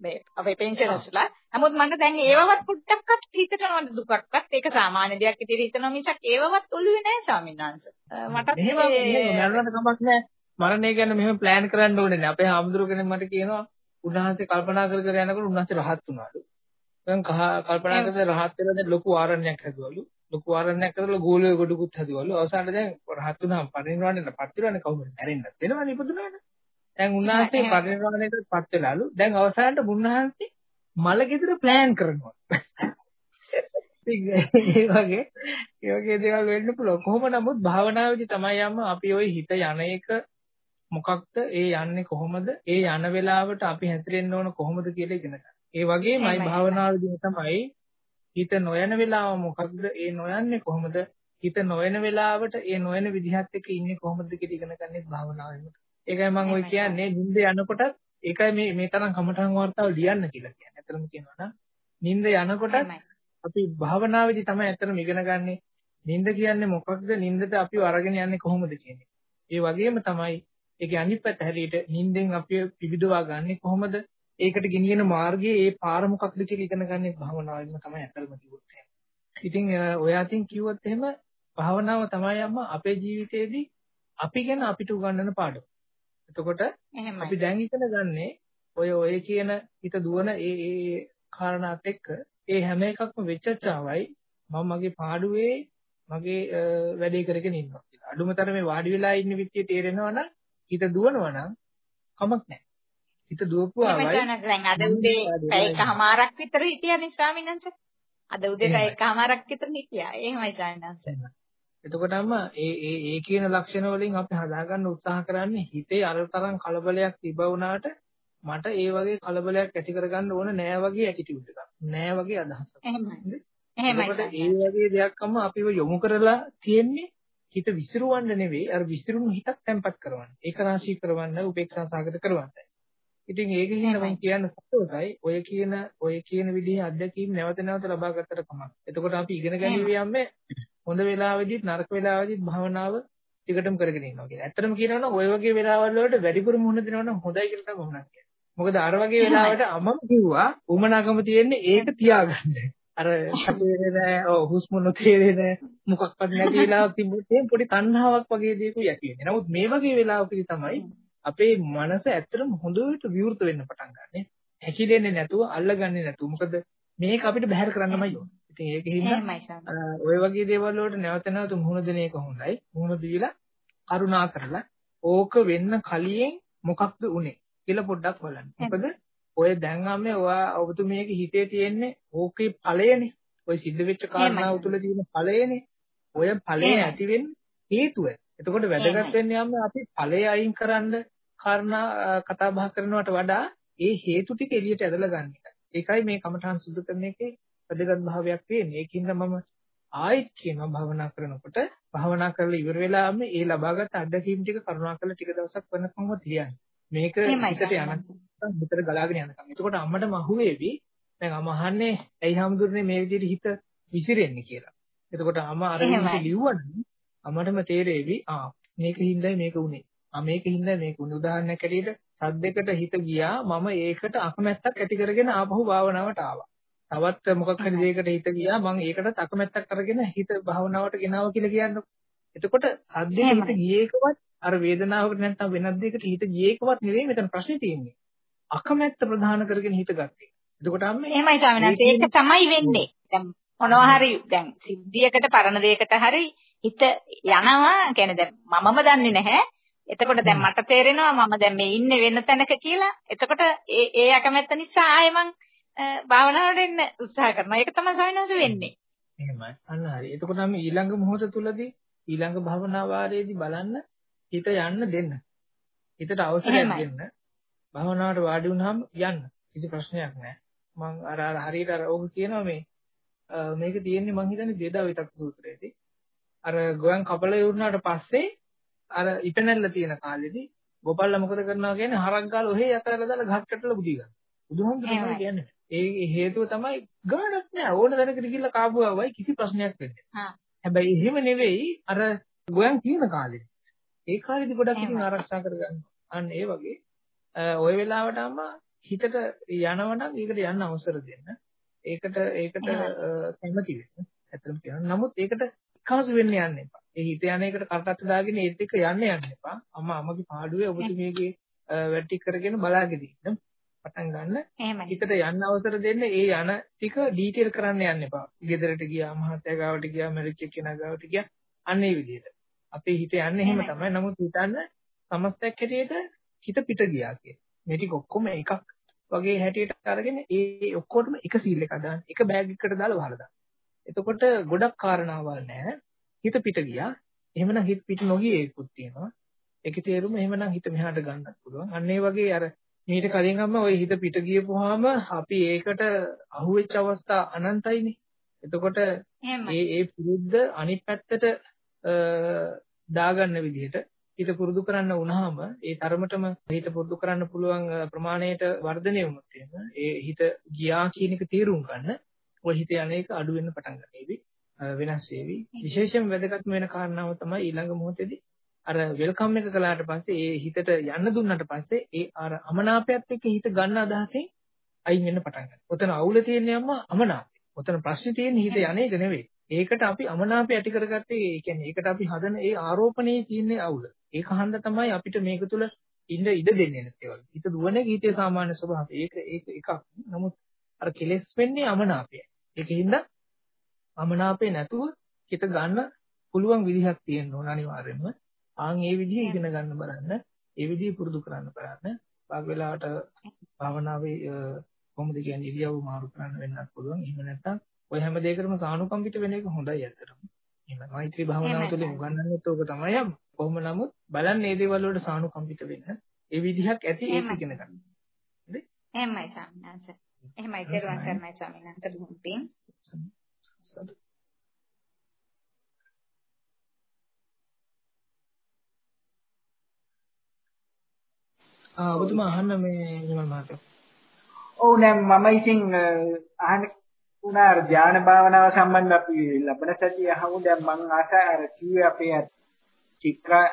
මේ අපේ පෙන්ෂනර්ස්ලා. නමුත් මට දැන් ඒවවත් පුඩ්ඩක්වත් හිතට නොවන දුකක්වත් ඒක සාමාන්‍ය දෙයක් විදිහට හිතනවා මිසක් ඒවවත් ඔළුවේ නැහැ ස්වාමීන් වහන්සේ. මට එහෙම මැරුණාට කමක් නැහැ. මරණය ගැන මෙහෙම ප්ලෑන් කරන්න ඕනේ නැහැ. අපේ හාමුදුරුවෝ කෙනෙක් මට කියනවා උන්වහන්සේ කල්පනා කර කර යනකොට උන්වහන්සේ රහත් වුණාලු. දැන් කල්පනා කරලා රහත් වෙලා දැන් ලොකු ආරණ්‍යයක් හැදුවලු. ලොකු ආරණ්‍යයක් කරලා ගෝලයේ ගොඩකුත් හැදුවලු. අවසානට දැන් රහත් වුණාම පරිණිරවාණයට පත් වෙනවනේ කවුරුත් හැරෙන්නත් වෙනවනේ ඉපදුනානේ. දැන් උන්වහන්සේ පරිණිරවාණයට පත් වෙලාලු. දැන් අවසානට උන්වහන්සේ මල ගෙදර ප්ලෑන් කරනවා. ඒ වගේ ඒ වගේ දේවල් වෙන්න පුළුවන්. කොහොම නමුත් භාවනාවේදී තමයි යම අපි ওই හිත යන එක මොකක්ද ඒ යන්නේ කොහොමද? ඒ යන වෙලාවට අපි හැසිරෙන්න ඕන කොහොමද කියලා ඉගෙන ගන්න. ඒ වගේමයි භාවනාවේදී තමයි හිත නොයන වෙලාව මොකක්ද? ඒ නොයන්නේ කොහොමද? හිත නොයන වෙලාවට ඒ නොයන විදිහත් එක්ක ඉන්නේ කොහොමද කියලා ඉගෙන ගන්නෙත් භාවනාවෙන්. ඒකයි මම ඔය කියන්නේ නිින්ද යනකොටත් ඒකයි මේ මේ තරම් කමඨං වර්තාව ලියන්න කියලා කියන්නේ. අතරම කියනවා නම් නිින්ද යනකොටත් අපි භාවනාවේදී තමයි අතරම ඉගෙන ගන්නෙ. නිින්ද කියන්නේ මොකක්ද? නිින්දට අපිව අරගෙන යන්නේ කොහොමද කියන්නේ. ඒ වගේම තමයි ඒකේ අනිත් පැත්ත හැරීට නිින්දෙන් අපි පිවිදවා ගන්නෙ කොහොමද? ඒකට ගෙනියන මාර්ගයේ ඒ පාර මොකක්ද කියලා ඉගෙන ගන්න භාවනාවෙන්ම තමයි අතරම කිව්වොත් එහෙම. ඉතින් ඔය අතින් කිව්වොත් එහෙම භාවනාව තමයි අම්මා අපේ ජීවිතේදී අපි ගැන අපිට උගන්වන පාඩම. එතකොට අපි දැන් ඉගෙන ගන්නේ ඔය ඔය කියන හිත දුවන ඒ ඒ කාරණාත් එක්ක ඒ හැම එකක්ම වෙච්චචාවයි මම මගේ පාඩුවේ මගේ වැඩේ කරගෙන ඉන්නවා කියලා. අඩුම තරමේ වාඩි වෙලා ඉන්න විදිය තේරෙනවා නම් හිත දුවනවා නම් කමක් නැහැ. හිත දුවපුවාමයි දැන් අද උදේ පැයකමාරක් විතර හිටියානේ ස්වාමීන් වහන්සේ. අද උදේ පැයකමාරක් විතර හිටියා. එහෙමයි ස්වාමීන් වහන්සේ. එතකොටම ඒ ඒ ඒ කියන ලක්ෂණ වලින් අපි හදාගන්න උත්සාහ කරන්නේ හිතේ අර තරම් කලබලයක් තිබ වුණාට මට ඒ වගේ කලබලයක් ඇති කරගන්න ඕන නෑ වගේ ඇටිටියුඩ් එකක්. නෑ වගේ අදහසක්. එහෙමයි. එහෙමයි. ඒ වගේ දෙයක්ම අපිව යොමු කරලා තියෙන්නේ හිත විසිරුවන්න නෙවෙයි අර විසිරුණු හිතක් තැම්පත් කරවන්න. ඒක රාශී කරවන්න, උපේක්ෂා සාගත කරවන්න. ඉතින් ඒකෙන් මම කියන්න සතුටුයි. ඔය කියන ඔය කියන විදිහේ අත්දැකීම් නැවත නැවත ලබා ගන්නට කමක්. එතකොට අපි ඉගෙන ගැනීම හොඳ වෙලාවෙදිත් නරක වෙලාවෙදිත් භාවනාව ටිකටම කරගෙන ඉන්නවා කියලා. ඇත්තටම කියනවා නම් ওই වගේ වෙලාවල් වලට වැඩිපුර මුහුණ දෙනවා නම් හොඳයි කියලා තමයි මම කියන්නේ. මොකද අර වගේ වෙලාවට අමම කිව්වා උමනාකම තියෙන්නේ ඒක තියාගන්න. අර තේරෙන්නේ නැහැ. ඔව් හුස්ම නොතේරෙන්නේ මොකක්වත් නැති වෙලාවක් එහෙනම් පොඩි තණ්හාවක් වගේ දෙයක්ුයි ඇති වෙන්නේ. නමුත් මේ වගේ වෙලාවකදී තමයි අපේ මනස ඇත්තටම හොඳට විවෘත වෙන්න පටන් ගන්නෙ. හැකිලෙන්නේ නැතුව අල්ලගන්නේ නැතුව. මොකද මේක අපිට බැහැර කරන්නමයි ඕනේ. ඉතින් ඒකෙහිඳ ඔය වගේ දේවල් වලට නැවත නැවත මුහුණ දෙන එක හොඳයි. මුහුණ දීලා කරුණා කරලා ඕක වෙන්න කලින් මොකක්ද උනේ කියලා පොඩ්ඩක් බලන්න. මොකද ඔය දැන් අම්මේ ඔයා ඔබතුමියගේ හිතේ තියෙන්නේ ඕකේ ඵලයනේ. ඔය සිද්ධ වෙච්ච කාරණාව තුළ තියෙන ඵලයනේ. ඔය ඵලය ඇති වෙන්න හේතුව. එතකොට වැදගත් වෙන්නේ අපි ඵලය අයින් කරන්න කාරණා කතා බහ කරනවට වඩා ඒ හේතු ටික එළියට ඇදලා ගන්න එක. ඒකයි මේ කමඨාන් සුද්ධ කරන එකේ වැදගත් භාවයක් තියෙන්නේ. ඒකින්ද මම ආයෙත් කියනවා භාවනා කරනකොට භාවනා කරලා ඉවර වෙලාම ඒ ලබාගත් අත්දැකීම් ටික කරුණාකරලා ටික දවසක් වෙනකම්ම තියන්න. මේක හිතට යන හිතට ගලාගෙන යනකම්. එතකොට අම්මටම අහුවේවි දැන් අම්ම අහන්නේ ඇයි හැමදෙරනේ මේ විදිහට හිත විසිරෙන්නේ කියලා. එතකොට අම්ම අර ලිව්වනම් අම්මටම තේරෙවි ආ මේක හින්දායි මේක උනේ. ආ මේක හින්දායි මේක උනේ. උදාහරණයක් ඇටියට සද්දයකට හිත ගියා මම ඒකට අකමැත්තක් ඇති කරගෙන ආපහු භාවනාවට ආවා. තවත් මොකක් හරි දෙයකට හිත ගියා මම ඒකටත් අකමැත්තක් අරගෙන හිත භාවනාවට ගෙනාවා කියලා කියන්නකො. එතකොට සද්දේ හිත ගියේකවත් අර වේදනාවකට නැත්නම් වෙනත් දෙයකට හිත ගියේකවත් නෙවෙයි මෙතන ප්‍රශ්නේ තියෙන්නේ. අකමැත්ත ප්‍රධාන කරගෙන හිත ගත්තේ. එතකොට අම්මේ එහෙමයි ස්වාමීන් ඒක තමයි වෙන්නේ. දැන් මොනවා හරි දැන් සිද්ධියකට පරණ දෙයකට හරි හිත යනවා කියන්නේ දැන් මමම දන්නේ නැහැ. එතකොට දැන් මට තේරෙනවා මම දැන් මේ ඉන්නේ වෙන තැනක කියලා. එතකොට ඒ ඒ අකමැත්ත නිසා ආයෙ මං භාවනාවට එන්න උත්සාහ කරනවා. ඒක තමයි සවිනාස වෙන්නේ. එහෙමයි. අන්න හරි. එතකොට අපි ඊළඟ මොහොත තුලදී ඊළඟ භාවනා වාරයේදී බලන්න හිත යන්න දෙන්න. හිතට අවසරයක් දෙන්න. භාවනාවට වාඩි වුණාම යන්න. කිසි ප්‍රශ්නයක් නැහැ. මම අර අර හරියට අර ඕක කියනවා මේ මේක තියෙන්නේ මං හිතන්නේ දෙදා විතක් සූත්‍රයේදී. අර ගෝයන් කපල ඉවරනාට පස්සේ අර ඉපනැල්ල තියෙන කාලෙදී ගෝපල්ලා මොකද කරනවා කියන්නේ හරක් ගාලා ඔහේ යතරලා දාලා ගහකටල බුදිය ගන්න. බුදුහාමුදුරුවෝ කියන්නේ. ඒ හේතුව තමයි ගානක් නෑ ඕන දැනකට ගිහිල්ලා කාපුවාමයි කිසි ප්‍රශ්නයක් වෙන්නේ. හැබැයි එහෙම නෙවෙයි අර ගෝයන් කියන කාලේ. ඒ කාලෙදි ගොඩක් ඉතින් ආරක්ෂා කරගන්න. අන්න ඒ වගේ ওই වෙලාවට අම්මා හිතට යනවනම් ඒකට යන්න අවසර දෙන්න. ඒකට ඒකට කැමති වෙන්න. ඇත්තටම කියනවා. නමුත් ඒකට කවස වෙන්න යන්න එපා. ඒ හිත යන එකට කරටත් දාගෙන ඒත් එක්ක යන්න යන්න එපා. අම්මා අම්මගේ පාඩුවේ ඔබතුමියගේ වැටි කරගෙන බලාගෙන ඉන්න. පටන් ගන්න හිතට යන්න අවසර දෙන්න ඒ යන ටික ඩීටේල් කරන්න යන්න එපා. ගෙදරට ගියා මහත්තයා ගාවට ගියා මැරිච්ච කෙනා ගාවට ගියා අන්න ඒ විදිහට. අපේ හිත යන්නේ එහෙම තමයි. නමුත් හිතන්න සමස්තයක් හැටියට හිත පිට ගියා කියන. මේ ටික ඔක්කොම එකක් වගේ හැටියට අරගෙන ඒ ඔක්කොටම එක සීල් එකක් දාන්න. එක බෑග් එකකට දාලා වහලා දාන්න. එතකොට ගොඩක් කාරණාවල් නැහැ. හිත පිට ගියා. එහෙමනම් හිත පිට නොගියේ ඒකුත් තියෙනවා. ඒකේ තේරුම එහෙමනම් හිත මෙහාට ගන්නත් පුළුවන්. අන්න ඒ වගේ අර මීට කලින් අම්ම ওই හිත පිට ගියපුවාම අපි ඒකට අහුවෙච්ච අවස්ථා අනන්තයිනේ. එතකොට ඒ ඒ පුරුද්ද අනිත් පැත්තට දාගන්න විදිහට හිත පුරුදු කරන්න වුණාම ඒ තරමටම හිත පුරුදු කරන්න පුළුවන් ප්‍රමාණයට වර්ධනය වුණොත් ඒ හිත ගියා කියන එක තීරුම් ගන්න ඔය හිත යන්නේක අඩු වෙන්න පටන් ගන්නේවි වෙනස් වෙවි විශේෂයෙන් වැදගත්ම වෙන කාරණාව තමයි ඊළඟ මොහොතේදී අර වෙල්කම් එක කළාට පස්සේ ඒ හිතට යන්න දුන්නාට පස්සේ ඒ අර අමනාපයත් එක්ක හිත ගන්න අදහසෙන් අයින් වෙන්න පටන් ගන්නවා. ඔතන අවුල තියෙන්නේ අම්මා අමනාපය. ඔතන ප්‍රශ්නේ තියෙන්නේ හිත යන්නේක නෙවෙයි. ඒකට අපි අමනාපය ඇති කරගත්තේ ඒ කියන්නේ ඒකට අපි හදන ඒ ආරෝපණයේ තියෙන්නේ අවුල. ඒක හන්ද තමයි අපිට මේක තුල ඉන්න ඉඩ දෙන්නේ නැත්තේ වගේ. හිත දුවන ගීතයේ සාමාන්‍ය ස්වභාවය. ඒක ඒක එකක්. නමුත් අර කෙලෙස් වෙන්නේ අමනාපයයි. ඒකින්ද අමනාපේ නැතුව හිත ගන්න පුළුවන් විදිහක් තියෙන්න ඕන අනිවාර්යයෙන්ම. ආන් ඒ විදිහ ඉගෙන ගන්න බලන්න. ඒ විදිහ පුරුදු කරන්න බලන්න. වාග් වෙලාවට භාවනාවේ කොහොමද කියන්නේ ඉරියව් මාරු කරන්න වෙන්නත් පුළුවන්. එහෙම නැත්නම් ඔය හැම දෙයකටම සානුකම්පිත වෙන එක හොඳයි ඇත්තටම. එහෙනම් මෛත්‍රී භාවනාව තුළින් උගන්වන්නත් ඕක තමයි යම්. කොහොම නමුත් බලන්න මේ දේවල් වලට සානුකම්පිත වෙන්න. ඒ විදිහක් ඇති ඒක ඉගෙන ගන්න. හරිද? එහෙමයි ස්වාමීන් වහන්සේ. එහෙමයි තෙරුවන් සරණයි ස්වාමීන් වහන්සේ බොහොම පිං. ආ ඔබතුමා අහන්න මේ නිමල් මහත්තයා. ඔව් නෑ මම ඉතින් අහන්න උනා අර ධානය භාවනාව සම්බන්ධ අපි ලබන සතිය අහමු දැන් මම ආසා අර කිව්වේ අපේ චිත්‍රා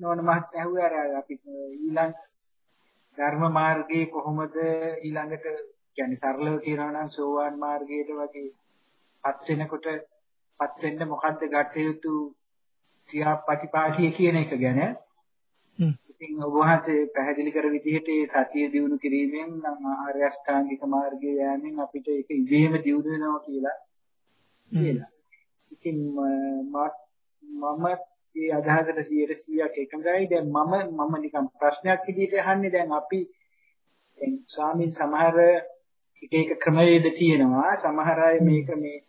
නෝන මහත්තයා ඇහුවේ අර අපි ඊළඟ ධර්ම මාර්ගයේ කොහොමද ඊළඟට කියන්නේ සරලව කියනවා නම් සෝවාන් මාර්ගයට වගේ පත් වෙනකොට පත් වෙන්න මොකද්ද ගත යුතු ක්‍රියාපටිපාටිය කියන එක ගැන ඉතින් ඔබ වහන්සේ පැහැදිලි කර විදිහට ඒ සතිය දිනු කිරීමෙන් ආර්ය අෂ්ටාංගික මාර්ගයේ යෑමෙන් අපිට ඒක ඉබේම දිනු වෙනවා කියලා කියලා. ඉතින් මම මේ අදහසට 100%ක් එකඟයි. දැන් මම මම නිකන් ප්‍රශ්නයක් විදිහට අහන්නේ දැන් අපි දැන් ස්වාමීන් සමහර එක එක ක්‍රමවේද තියෙනවා. සමහර අය මේක මේ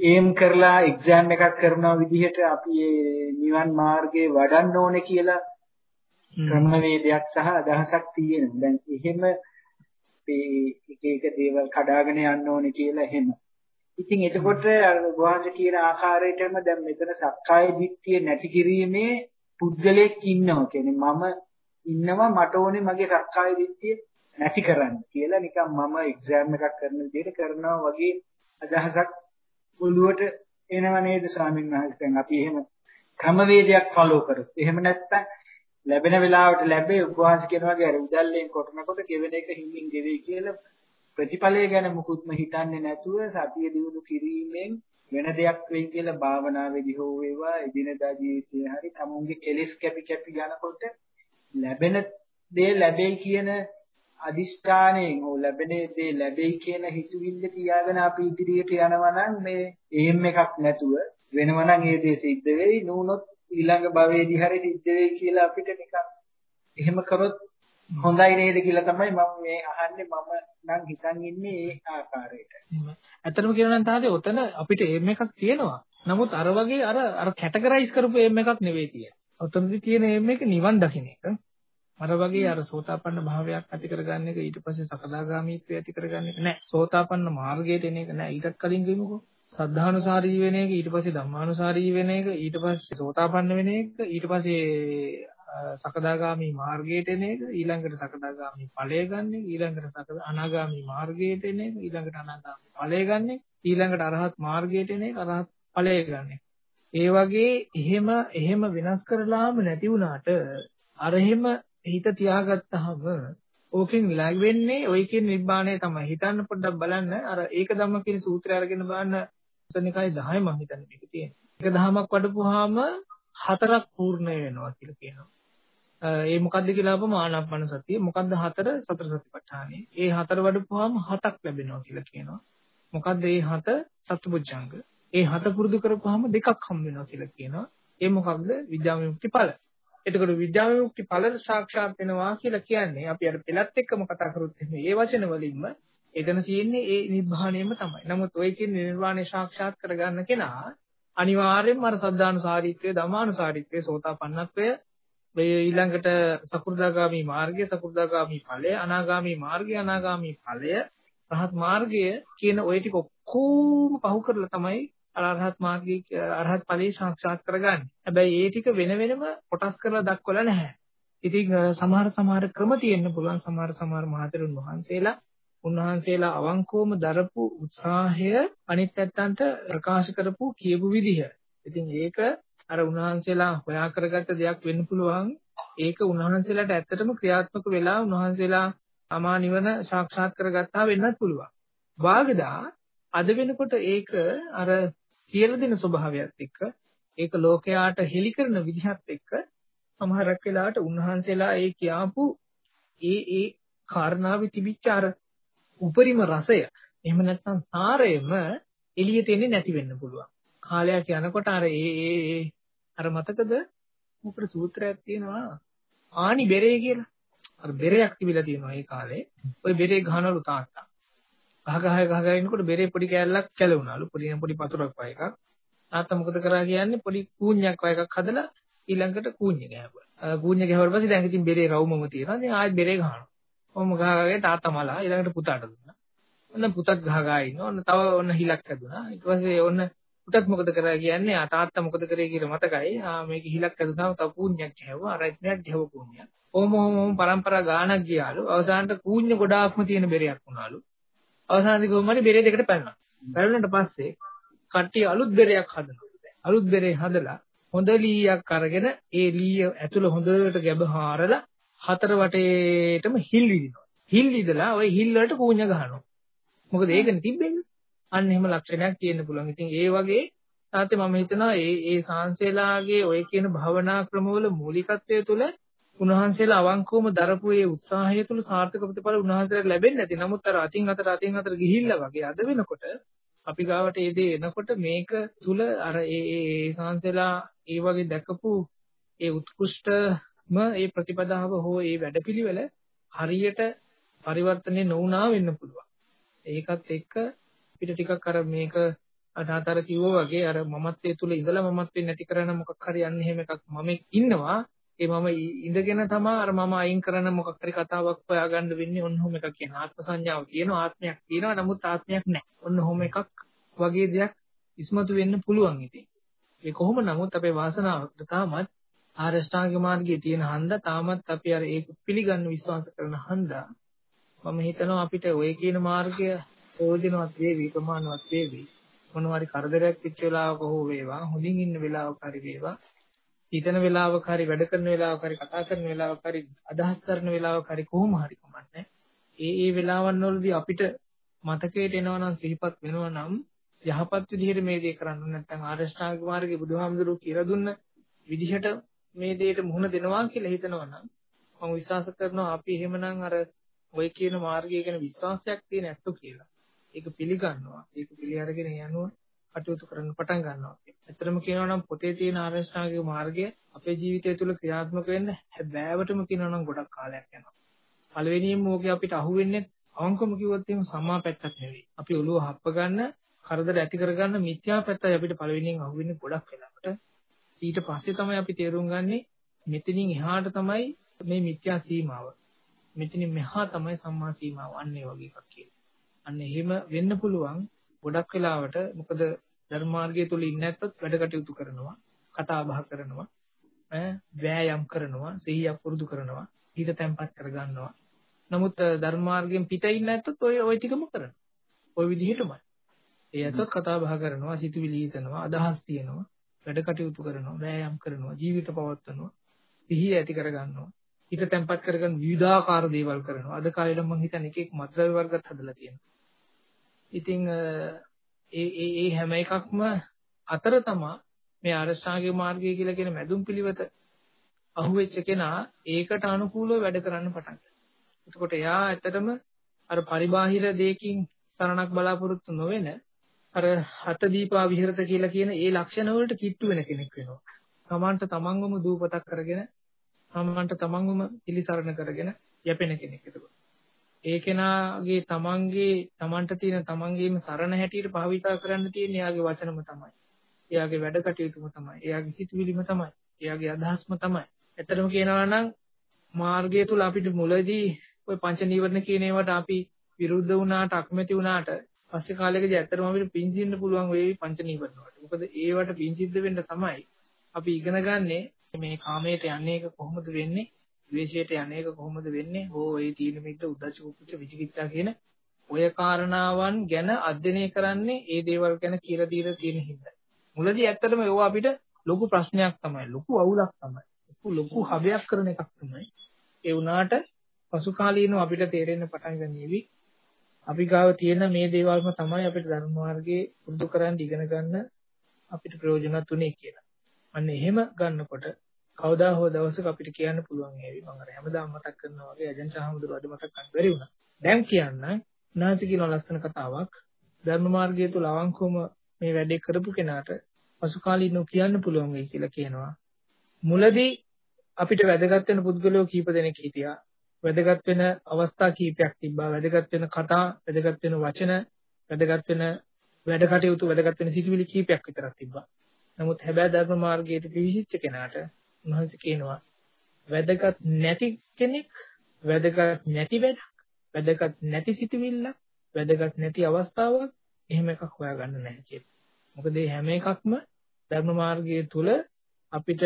ඒම් කරලා එක්සෑම් එකක් කරනවා විදිහට අපි මේ නිවන් මාර්ගේ වඩන්න ඕනේ කියලා ක්‍රමවේදයක් සහ අදහසක් තියෙනවා. දැන් එහෙම මේ එක එක දේවල් කඩාගෙන යන්න ඕනේ කියලා එහෙම. ඉතින් එතකොට අර ගෝවාන්ද කියන ආකාරයටම දැන් මෙතන සක්කාය දිට්ඨිය නැති කිරීමේ පුද්ගලයෙක් ඉන්නවා කියන්නේ මම ඉන්නවා මට ඕනේ මගේ සක්කාය දිට්ඨිය නැති කරන්න කියලා නිකන් මම එක්සෑම් එකක් කරන විදිහට කරනවා වගේ අදහසක් ඔළුවට එනව නේද ස්වාමීන් වහන්සේ? දැන් අපි එහෙම ක්‍රමවේදයක් ෆලෝ කරොත් එහෙම නැත්නම් ලැබෙන වෙලාවට ලැබේ උපවාස කියන වගේ අර උදැල්ලෙන් කොටනකොට ගෙවෙන එක හිමින් ගෙවේ කියලා ප්‍රතිඵලය ගැන මුකුත්ම හිතන්නේ නැතුව සතිය දිනු කිරීමෙන් වෙන දෙයක් වෙයි කියලා භාවනාවේදී හෝ වේවා එදිනදා ජීවිතේ හරි තමුන්ගේ කෙලෙස් කැපි කැපි යනකොට ලැබෙන දේ ලැබෙයි කියන අදිෂ්ඨානයෙන් හෝ ලැබෙන දේ ලැබෙයි කියන හිතුවිල්ල තියාගෙන අපි ඉදිරියට යනවා නම් මේ එහෙම එකක් නැතුව වෙනවා නම් ඒ දේ සිද්ධ වෙයි නුනොත් ඊළඟ භවයේදී හරි සිද්ධ වෙයි කියලා අපිට නිකන් එහෙම කරොත් හොඳයි නේද කියලා තමයි මම මේ අහන්නේ මම නම් හිතන් ඉන්නේ ඒ ආකාරයට. ඇත්තටම කියනවා නම් තාදේ ඔතන අපිට එම් එකක් තියෙනවා. නමුත් අර වගේ අර අර කැටගරයිස් කරපු එම් එකක් නෙවෙයි තියෙන්නේ. ඔතනදි තියෙන එම් එක නිවන් දකින්න එක. අර වගේ අර සෝතාපන්න භාවයක් ඇති කරගන්න එක ඊට පස්සේ සකදාගාමීත්වය ඇති කරගන්න එක නෑ. සෝතාපන්න මාර්ගයට එන එක නෑ. ඊටත් කලින් ගිමුකෝ. සද්ධානුසාරී වෙන එක ඊට පස්සේ ධම්මානුසාරී වෙන එක ඊට පස්සේ සෝතාපන්න වෙන එක ඊට පස්සේ සකදාගාමි මාර්ගයට එන එක ඊළඟට සකදාගාමි ඵලය ගන්න එක ඊළඟට සකද අනාගාමි මාර්ගයට එන එක ඊළඟට අනාගාමි ඵලය ගන්න එක ඊළඟට අරහත් මාර්ගයට එන එක අරහත් ඵලය ගන්න ඒ වගේ එහෙම එහෙම වෙනස් කරලාම නැති වුණාට අර එහෙම හිත තියාගත්තාම ඕකෙන් ලැබෙන්නේ ඔය කියන නිබ්බාණය තමයි. හිතන්න පොඩ්ඩක් බලන්න අර ඒක ධම්ම කියන සූත්‍රය අරගෙන බලන්න සූත්‍රනිකයි 10 මම හිතන්නේ මේක තියෙන්නේ. එක දහමක් වඩපුවාම හතරක් පූර්ණ වෙනවා කියලා කියනවා. ඒ මොකද්ද කියලා අපම ආනාපාන සතිය. මොකද්ද හතර සතර සතිපට්ඨානෙ. ඒ හතර වඩපුවාම හතක් ලැබෙනවා කියලා කියනවා. මොකද්ද ඒ හත සත්බුද්ධංග. ඒ හත පුරුදු කරපුවාම දෙකක් හම් වෙනවා කියලා කියනවා. ඒ මොකක්ද විද්‍යාවිමුක්ති ඵල. එතකොට විද්‍යා විමුක්ති ඵලද සාක්ෂාත් වෙනවා කියලා කියන්නේ අපි අර පෙළත් එක්කම කතා කරොත් එහෙනම් ඒ වචන වලින්ම එතන තියෙන්නේ ඒ නිබ්බාණයම තමයි. නමුත් ඔය කියන නිර්වාණය සාක්ෂාත් කරගන්න කෙනා අනිවාර්යෙන්ම අර සද්ධානුසාරීත්වය, ධමානුසාරීත්වය, සෝතාපන්නත්වය මේ ඊළඟට සකු르දාගාමි මාර්ගය, සකු르දාගාමි ඵලය, අනාගාමි මාර්ගය, අනාගාමි ඵලය, රහත් මාර්ගය කියන ওই ටික ඔක්කොම පහු කරලා තමයි අරහත් මාර්ගයේ අරහත් ඵලයේ සාක්ෂාත් කරගන්නේ. හැබැයි ඒ ටික වෙන වෙනම කොටස් කරලා දක්වලා නැහැ. ඉතින් සමහර සමහර ක්‍රම තියෙන්න පුළුවන් සමහර සමහර මහතෙරුන් වහන්සේලා උන්වහන්සේලා අවංකවම දරපු උත්සාහය අනිත් පැත්තන්ට ප්‍රකාශ කරපු කියපු විදිහ. ඉතින් ඒක අර උන්වහන්සේලා හොයා කරගත්ත දෙයක් වෙන්න පුළුවන්. ඒක උන්වහන්සේලාට ඇත්තටම ක්‍රියාත්මක වෙලා උන්වහන්සේලා අමා නිවන සාක්ෂාත් කරගත්තා වෙන්නත් පුළුවන්. වාගදා අද වෙනකොට ඒක අර කියලා දෙන ස්වභාවයත් එක්ක ඒක ලෝකයාට හෙළි කරන විදිහත් එක්ක සමහරක් වෙලාවට උන්වහන්සේලා ඒ කියාපු ඒ ඒ කාරණාවේ තිබිච්ච අර උපරිම රසය එහෙම නැත්නම් සාරයම එළියට එන්නේ නැති වෙන්න පුළුවන්. කාලයක් යනකොට අර ඒ ඒ අර මතකද උපර සූත්‍රයක් තියෙනවා ආනි බෙරේ කියලා. අර බෙරයක් තිබිලා තියෙනවා ඒ කාලේ. ওই බෙරේ ගහනවලු තාත්තා. ගහ ගහ ගහ ගහ ඉන්නකොට බෙරේ පොඩි කෑල්ලක් කැලුණාලු. පොඩි පොඩි පතුරක් වගේ එකක්. තාත්තා මොකද කරා කියන්නේ පොඩි කූණ්‍යක් වගේ එකක් හදලා ඊළඟට කූණ්‍ය ගහුවා. කූණ්‍ය ගහුවාට පස්සේ දැන් ඉතින් බෙරේ රවුමම තියෙනවා. ඉතින් ආයෙත් බෙරේ ගහනවා. ඔහොම ගහගාගේ තාත්තා මලා ඊළඟට පුතාට දුන්නා. ඔන්න පුතත් ගහගා ඉන්නවා. ඔන්න තව ඔන්න හිලක් හැදුනා. ඊට පස්සේ ඔන්න පුතත් මොකද කරා කියන්නේ ආ තාත්තා මොකද කරේ කියලා මතකයි. ආ මේක හිලක් හැදුනාම තව කූණ්‍යක් ගැහුවා. අර ඉක්මනට ගැහුව කූණ්‍යක්. ඔහොම ඔහොම පරම්පරා ගානක් ගියාලු. අවසානට කූණ්‍ය ගොඩාක්ම තියෙන බෙරයක් වුණාලු. අවසානදී කොහොමද බෙරේ දෙකට පැනනවා. පැනනට පස්සේ කට්ටිය අලුත් බෙරයක් හදනවා. අලුත් බෙරේ හදලා හොඳ ලීයක් අරගෙන ඒ ලීය ඇතුළ හොඳට ගැබ හාරලා හතර වටේටම හිල් විදිනවා. හිල් විදලා ওই හිල් වලට කූණ්‍ය ගහනවා. මොකද ඒකනේ තිබෙන්නේ. අන්න එහෙම ලක්ෂණයක් තියෙන්න පුළුවන්. ඉතින් ඒ වගේ තාත්තේ මම හිතනවා ඒ ඒ සාංශේලාගේ ඔය කියන භවනා ක්‍රමවල මූලිකත්වය තුළ උන්වහන්සේලා අවංකවම දරපු ඒ උත්සාහය තුළ සාර්ථක ප්‍රතිඵල උන්වහන්සේලාට ලැබෙන්නේ නැති. නමුත් අර අතින් අතට අතින් අතට ගිහිල්ලා වගේ අද වෙනකොට අපි ගාවට ඒ දේ එනකොට මේක තුල අර ඒ ඒ සාංශේලා ඒ වගේ දැකපු ඒ උත්කෘෂ්ඨම ඒ ප්‍රතිපදාව හෝ ඒ වැඩපිළිවෙල හරියට පරිවර්තනය නොවුනා වෙන්න පුළුවන්. ඒකත් එක්ක අපිට ටිකක් අර මේක අදාතර කිව්වා වගේ අර මමත්වයේ තුල ඉඳලා මමත්වේ නැති කරන මොකක් හරි යන්නේ එහෙම එකක් මම ඉන්නවා ඒ මම ඉඳගෙන තමයි අර මම අයින් කරන මොකක් හරි කතාවක් හොයාගන්න වෙන්නේ ඔන්නෝම එකක් කියන ආත්ම සංඥාව කියනවා ආත්මයක් තියෙනවා නමුත් ආත්මයක් නැහැ. ඔන්නෝම එකක් වගේ දෙයක් ඉස්මතු වෙන්න පුළුවන් ඉතින්. ඒ කොහොම නමුත් අපේ වාසනාවට තාමත් ආරෂ්ඨාංග මාර්ගයේ තියෙන හන්ද තාමත් අපි අර ඒක පිළිගන්න විශ්වාස කරන හන්දා මම හිතනවා අපිට ඔය කියන මාර්ගය ප්‍රයෝජනවත් වේවි ප්‍රමාණවත් වේවි මොනවා හරි කරදරයක් පිට වෙලාවක හෝ වේවා හොඳින් ඉන්න වෙලාවක හරි වේවා හිතන වෙලාවක හරි වැඩ කරන වෙලාවක හරි කතා කරන වෙලාවක හරි අදහස් කරන වෙලාවක හරි කොහොම හරි කමන්නේ ඒ ඒ වෙලාවන් වලදී අපිට මතකයට එනවා නම් සිහිපත් වෙනවා නම් යහපත් විදිහට මේ දේ කරන්න නැත්නම් ආරෂ්ඨාංග මාර්ගයේ බුදුහාමුදුරුවෝ කියලා දුන්න විදිහට මේ දෙයට මුහුණ දෙනවා කියලා හිතනවා නම් මම විශ්වාස කරනවා අපි එහෙමනම් අර ඔය කියන මාර්ගය ගැන විශ්වාසයක් තියෙන ඇත්තෝ කියලා. ඒක පිළිගන්නවා. ඒක පිළි අරගෙන යනවා. කටයුතු කරන්න පටන් ගන්නවා. ඇත්තටම කියනවා නම් පොතේ තියෙන ආරෂ්ඨාංගික මාර්ගය අපේ ජීවිතය තුළ ක්‍රියාත්මක වෙන්න හැබෑවටම කියනවා නම් ගොඩක් කාලයක් යනවා. පළවෙනියෙන්ම ඕකේ අපිට අහුවෙන්නේ අවංකම කිව්වොත් එහෙම සම්මා පැත්තක් නෙවෙයි. අපි ඔළුව හප්ප ගන්න කරදර ඇති කරගන්න මිත්‍යා පැත්තයි අපිට පළවෙනියෙන් අහුවෙන්නේ ගොඩක් වෙලාවට. ඊට පස්සේ තමයි අපි තේරුම් ගන්නේ මෙතනින් එහාට තමයි මේ මිත්‍යා සීමාව. මෙතනින් මෙහා තමයි සම්මා සීමාව. අන්න ඒ වගේ එකක් කියලා. අන්න එහෙම වෙන්න පුළුවන් ගොඩක් වෙලාවට මොකද ධර්මාර්ගය තුල ඉන්නේ නැත්තත් වැඩ කටයුතු කරනවා කතා බහ කරනවා වෑයම් කරනවා සිහිය පුරුදු කරනවා හිත තැම්පත් කරගන්නවා. නමුත් ධර්මාර්ගයෙන් පිට ඉන්නේ නැත්තත් ඔය ඔය ටිකම කරනවා. ඔය විදිහටමයි. ඒ ඇත්තත් කතා බහ කරනවා සිතුවිලි හිතනවා අදහස් තියෙනවා වැඩ කටයුතු කරනවා වෑයම් කරනවා ජීවිත පවත්වනවා සිහිය ඇති කරගන්නවා හිත තැම්පත් කරගන්න විවිධාකාර දේවල් කරනවා. අද කාලේට මම හිතන්නේ එක එක මත්ද්‍රව්‍ය වර්ගත් හදලා තියෙනවා ඉතින් ඒ ඒ ඒ හැම එකක්ම අතර තමයි මේ අරසාගේ මාර්ගය කියලා කියන මැදුම් පිළිවෙත අහුවෙච්ච කෙනා ඒකට අනුකූලව වැඩ කරන්න පටන් ගන්නවා. එතකොට එයා ඇත්තටම අර පරිබාහිර දෙයකින් සරණක් බලාපොරොත්තු නොවෙන අර හත දීපා විහෙරත කියලා කියන ඒ ලක්ෂණ වලට කිට්ටු වෙන කෙනෙක් වෙනවා. තමන්ට තමන්වම දූපතක් කරගෙන තමන්ට තමන්වම පිළිසරණ කරගෙන යැපෙන කෙනෙක් එතකොට. ඒ කෙනාගේ තමන්ගේ තමන්ට තියෙන තමන්ගේම සරණ හැටියට භාවිතා කරන්න තියෙන එයාගේ වචනම තමයි. එයාගේ වැඩ කටයුතුම තමයි. එයාගේ සිතුවිලිම තමයි. එයාගේ අදහස්ම තමයි. ඇත්තටම කියනවා නම් මාර්ගය තුල අපිට මුලදී ওই පංච නීවරණ කියන ඒවාට අපි විරුද්ධ වුණාට අකමැති වුණාට පස්සේ කාලෙකදී ඇත්තටම අපිට පිංසින්න පුළුවන් වෙයි පංච නීවරණ වලට. මොකද ඒවට පිංසිද්ද වෙන්න තමයි අපි ඉගෙන ගන්නේ මේ කාමයට යන්නේ කොහොමද වෙන්නේ ද්වේෂයට යන්නේක කොහොමද වෙන්නේ? ඕ ඒ තීන මිද්ද උද්දච්ච කුච්ච විචිකිච්ඡා කියන ඔය කාරණාවන් ගැන අධ්‍යයනය කරන්නේ ඒ දේවල් ගැන කියලා දීලා තියෙන හින්දා. මුලදී ඇත්තටම ඒවා අපිට ලොකු ප්‍රශ්නයක් තමයි. ලොකු අවුලක් තමයි. ලොකු ලොකු හබයක් කරන එකක් තමයි. ඒ වුණාට පසු කාලීනව අපිට තේරෙන්න පටන් ගන්නේවි අපි ගාව තියෙන මේ දේවල්ම තමයි අපිට ධර්ම මාර්ගයේ පුරුදු කරන් ඉගෙන ගන්න අපිට ප්‍රයෝජනවත් උනේ කියලා. අන්න එහෙම ගන්නකොට කවදා හෝ දවසක අපිට කියන්න පුළුවන් ඒවි මම අර හැමදාම මතක් කරනවා වගේ අජන්ත හමුදුර අද මතක් කරන්න බැරි වුණා. දැන් කියන්න උනාසි කියන ලස්සන කතාවක් ධර්ම මාර්ගය තුල අවංකවම මේ වැඩේ කරපු කෙනාට පසු කාලීනව කියන්න පුළුවන් වෙයි කියලා කියනවා. මුලදී අපිට වැදගත් වෙන පුද්ගලයෝ කීප දෙනෙක් හිටියා. වැදගත් වෙන අවස්ථා කීපයක් තිබ්බා. වැදගත් වෙන කතා, වැදගත් වෙන වචන, වැදගත් වෙන වැඩ කටයුතු, වැදගත් වෙන සිතුවිලි කීපයක් විතරක් තිබ්බා. නමුත් හැබැයි ධර්ම මාර්ගයට පිවිසිච්ච කෙනාට උන්වහන්සේ කියනවා වැදගත් නැති කෙනෙක්, වැදගත් නැති වැඩක්, වැදගත් නැති සිතුවිල්ලක්, වැදගත් නැති අවස්ථාවක් එහෙම එකක් හොයාගන්න නැහැ කියලා. මොකද මේ හැම එකක්ම ධර්ම මාර්ගය තුල අපිට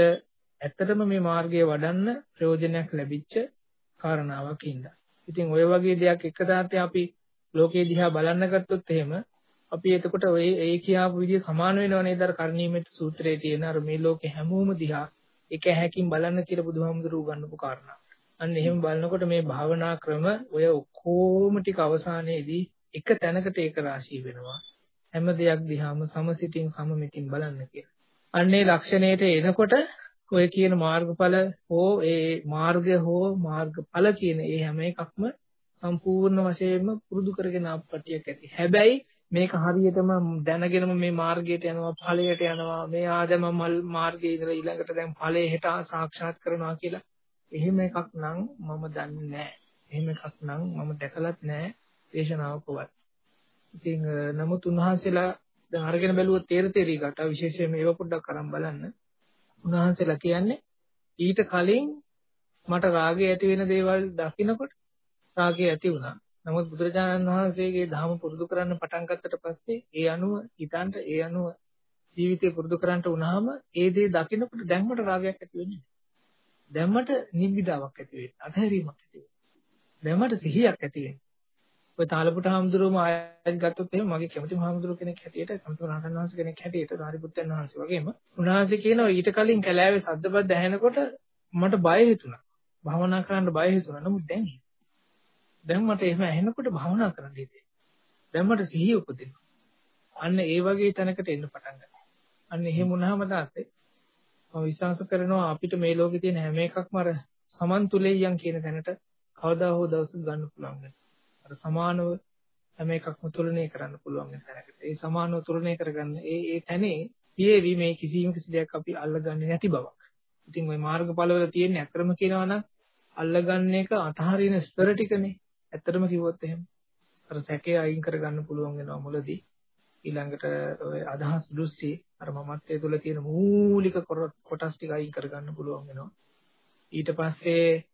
ඇත්තටම මේ මාර්ගය වඩන්න ප්‍රයෝජනයක් ලැබිච්ච කාරණාවක් ඉඳලා. ඉතින් ওই වගේ දෙයක් එක දාතේ අපි ලෝකේ දිහා බලන්න ගත්තොත් එහෙම අපි එතකොට ඔය ඒ කියාපු විදිය සමාන වෙනව නේද අර කර්ණීයමෙත් සූත්‍රයේ තියෙන අර මේ ලෝකේ හැමෝම දිහා එක හැකින් බලන්න කියලා බුදුහාමුදුරුවෝ උගන්වපු කාරණා. අන්න එහෙම බලනකොට මේ භාවනා ක්‍රම ඔය ඔක්කොම ටික අවසානයේදී එක තැනකට ඒක රාශී වෙනවා. හැම දෙයක් දිහාම සමසිතින් සමමිතින් බලන්න කියලා. අන්නේ ලක්ෂණයට එනකොට ඔය කියන මාර්ගඵල හෝ ඒ මාර්ගය හෝ මාර්ගඵල කියන ඒ හැම එකක්ම සම්පූර්ණ වශයෙන්ම පුරුදු කරගෙන ආප්පටියක් ඇති. හැබැයි මේක හරියටම දැනගෙනම මේ මාර්ගයට යනවා ඵලයට යනවා මේ ආදම මල් මාර්ගයේ ඉඳලා ඊළඟට දැන් ඵලයේ හෙට සාක්ෂාත් කරනවා කියලා එහෙම එකක් නම් මම දන්නේ නැහැ. එහෙම එකක් නම් මම දැකලත් නැහැ දේශනාවකවත්. ඉතින් නමුත් උන්වහන්සේලා දැන් අරගෙන බැලුවොත් තේර තේරි ගට විශේෂයෙන් මේව පොඩ්ඩක් අරන් බලන්න. උන්වහන්සේලා කියන්නේ ඊට කලින් මට රාගය ඇති වෙන දේවල් දකිනකොට රාගය ඇති වුණා. නමුත් බුදුරජාණන් වහන්සේගේ ධර්ම පුරුදු කරන්න පටන් ගත්තට පස්සේ ඒ අනුව හිතන්ට ඒ අනුව ජීවිතේ පුරුදු කරන්නට වුණාම ඒ දේ දකිනකොට දැන් මට රාගයක් ඇති වෙන්නේ නැහැ. දැන් මට නිබ්බිදාවක් ඇති වෙන්නේ. අධෛර්යයක් ඇති වෙන්නේ. දැන් මට සිහියක් ඇති වෙන්නේ. ඔය තාලපුට හාමුදුරුවෝම ආයෙත් ගත්තොත් එහෙම මගේ කැමති හාමුදුරුවෝ කෙනෙක් හැටියට කම්පියුටර් රහතන් වහන්සේ කෙනෙක් හැටියට සාරිපුත්තයන් වහන්සේ වගේම උන්වහන්සේ කියනවා ඊට කලින් කැලෑවේ සද්දපත් ඇහෙනකොට මට බය හිතුණා. භවනා කරන්න බය හිතුණා. නමුත් දැන් දැන් මට එහෙම ඇහෙනකොට භවනා කරන්න හිතේ. දැන් මට සිහිය උපදිනවා. අන්න ඒ වගේ තැනකට එන්න පටන් ගන්නවා. අන්න එහෙම වුණාම තාත්තේ මම විශ්වාස කරනවා අපිට මේ ලෝකේ තියෙන හැම එකක්ම අර සමන්තුලෙයන් කියන තැනට කවදා හෝ දවසක ගන්න පුළුවන් වෙනවා. අර සමානව හැම එකක්ම තුලනය කරන්න පුළුවන් වෙන තැනකට. ඒ සමානව තුලනය කරගන්න ඒ ඒ තැනේ පියේවි මේ කිසිම කිසි දෙයක් අපි අල්ලගන්නේ නැති බවක්. ඉතින් ওই මාර්ගඵලවල තියෙන අක්‍රම කියනවා නම් අල්ලගන්න එක අතහරින ස්තර ටිකනේ. ඇත්තටම කිව්වොත් එහෙම. අර සැකේ අයින් කරගන්න පුළුවන් වෙනවා මුලදී. ඊළඟට ඔය අදහස් දෘෂ්ටි අර මමත්වයේ තුල තියෙන මූලික කොටස් ටික අයින් කරගන්න පුළුවන් වෙනවා. ඊට පස්සේ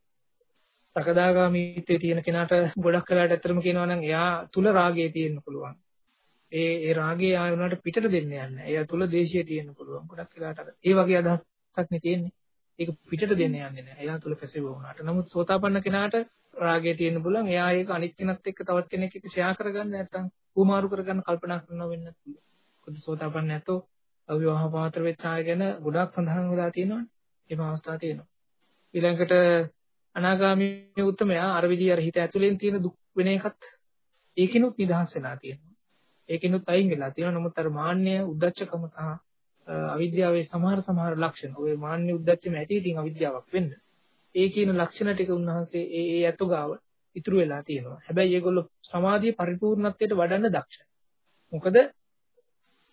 සකදාගාමීත්වයේ තියෙන කෙනාට ගොඩක් වෙලාට ඇත්තටම කියනවා නම් එයා තුල රාගය තියෙන්න පුළුවන්. ඒ ඒ රාගය ආය උනාට පිටට දෙන්න යන්නේ. එයා තුල දේශය තියෙන්න පුළුවන්. ගොඩක් වෙලාට අර ඒ වගේ අදහසක් නේ තියෙන්නේ. ඒක පිටට දෙන්න යන්නේ නැහැ. එයා තුල පැසිව වුණාට. නමුත් සෝතාපන්න කෙනාට රාගය තියෙන්න පුළුවන්. එයා ඒක අනිත් කෙනත් එක්ක තවත් කෙනෙක් එක්ක ෂෙයා කරගන්න නැත්නම් කුමාරු කරගන්න කල්පනා කරනවා වෙන්නත් පුළුවන්. මොකද සෝතාපන්න නැතෝ අවිවාහ පාත්‍ර වෙච්ච අය ගැන ගොඩක් සඳහන් වෙලා තියෙනවනේ. එහෙම අවස්ථා තියෙනවා. ඊළඟට අනාගාමී උත්තමයා අර විදිහ අර හිත ඇතුලෙන් තියෙන දුක් වෙන එකත් ඒකිනුත් නිදහස් වෙලා තියෙනවා. ඒකිනුත් අයින් වෙලා තියෙනවා. නමුත් අර මාන්නය, උද්දච්චකම සහ අවිද්‍යාවේ සමහර සමහර ලක්ෂණ. ඔය මාන්නය, උද්දච්චම ඇති ඉතින් අවිද්‍යාවක් වෙන්න. ඒ කියන ලක්ෂණ ටික උන්වහන්සේ ඒ ඒ අතු ගාව ඉතුරු වෙලා තියෙනවා. හැබැයි ඒගොල්ලෝ සමාධිය පරිපූර්ණත්වයට වඩන්න දක්ෂයි. මොකද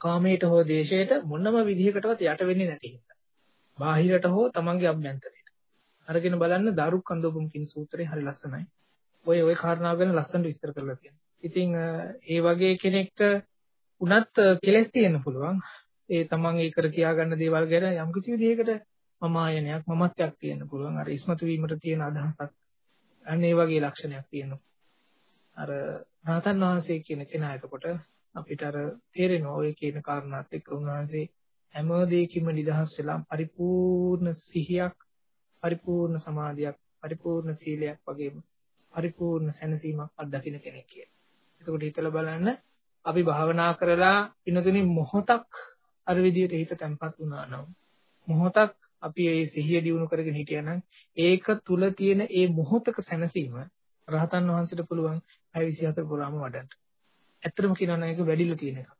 කාමයට හෝ දේශයට මොනම විදිහකටවත් යට වෙන්නේ නැති හින්දා. බාහිරට හෝ තමන්ගේ අභ්‍යන්තරයට. අරගෙන බලන්න දාරුක් කන්දෝපම් කියන සූත්‍රය හරි ලස්සනයි. ඔය ඔය කාරණාව ගැන ලස්සනට විස්තර කරලා තියෙනවා. ඉතින් ඒ වගේ කෙනෙක්ට උනත් කෙලස් තියෙන්න පුළුවන්. ඒ තමන් ඒ කර තියාගන්න දේවල් ගැන යම් කිසි විදිහකට මම ආයනයක් මමත්වයක් තියෙන්න පුළුවන්. අර ඉස්මතු වීමට තියෙන අදහසක්. අන්න ඒ වගේ ලක්ෂණයක් තියෙනවා. අර රහතන් වහන්සේ කියන කෙනා එතකොට අපිට අර තේරෙනවා ඔය කියන කාරණාත් එක්ක උන්වහන්සේ හැම දෙයකින්ම නිදහස් වෙලා පරිපූර්ණ සිහියක් පරිපූර්ණ සමාධියක් පරිපූර්ණ සීලයක් වගේම පරිපූර්ණ සැනසීමක් අත්දකින්න කෙනෙක් කියලා. එතකොට හිතලා බලන්න අපි භාවනා කරලා ඉනතුනි මොහොතක් අර විදියට හිත තැම්පත් වුණා නම් මොහොතක් අපි ඒ සිහිය දියුණු කරගෙන හිටියනම් ඒක තුල තියෙන ඒ මොහොතක සැනසීම රහතන් වහන්සේට පුළුවන් 24 පුරාම වඩන්න. ඇත්තටම කියනවා නම් ඒක වැඩිලා තියෙන එකක්.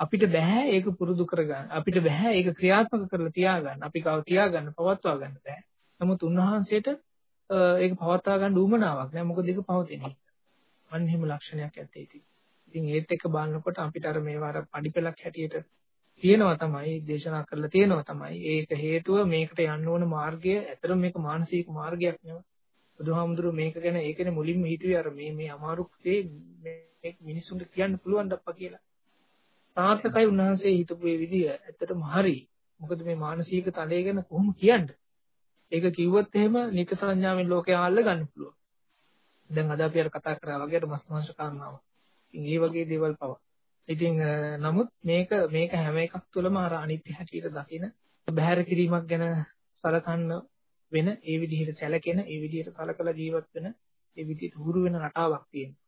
අපිට බෑ ඒක පුරුදු කරගන්න. අපිට බෑ ඒක ක්‍රියාත්මක කරලා තියාගන්න. අපි කව තියාගන්න පවත්වා ගන්න බෑ. නමුත් උන්වහන්සේට ඒක පවත්වා ගන්න උවමනාවක් නෑ. මොකද ඒක පවතින. අන්න එහෙම ලක්ෂණයක් ඇත්තේ ඉතින්. ඉතින් ඒත් එක්ක බලනකොට අපිට අර මේවා අර පඩිපෙලක් හැටියට තියෙනවා තමයි දේශනා කරලා තියෙනවා තමයි. ඒක හේතුව මේකට යන්න ඕන මාර්ගය ඇත්තටම මේක මානසික මාර්ගයක් නෙවෙයි. බුදුහාමුදුරුවෝ මේක ගැන ඒකනේ මුලින්ම හිතුවේ අර මේ මේ අමාරු දේ මේ මිනිසුන්ට කියන්න පුළුවන් දප්පා කියලා. සාර්ථකයි උන්වහන්සේ හිතපු මේ විදිය ඇත්තටම හරි. මොකද මේ මානසික තලය ගැන කොහොම කියන්නේ? ඒක කිව්වොත් එහෙම නිත සංඥාවෙන් ලෝකය අල්ල ගන්න පුළුවන්. දැන් අද අපි අර කතා කරා වගේ අර මස් මාංශ කාරණාව. ඉතින් මේ වගේ දේවල් පව. ඉතින් නමුත් මේක මේක හැම එකක් තුළම අර අනිත්‍ය හැටියට දකින බහැර කිරීමක් ගැන සලකන්න වෙන ඒ විදිහට සැලකෙන ඒ විදිහට සලකලා ජීවත් වෙන ඒ විදිහට හුරු වෙන රටාවක් තියෙනවා.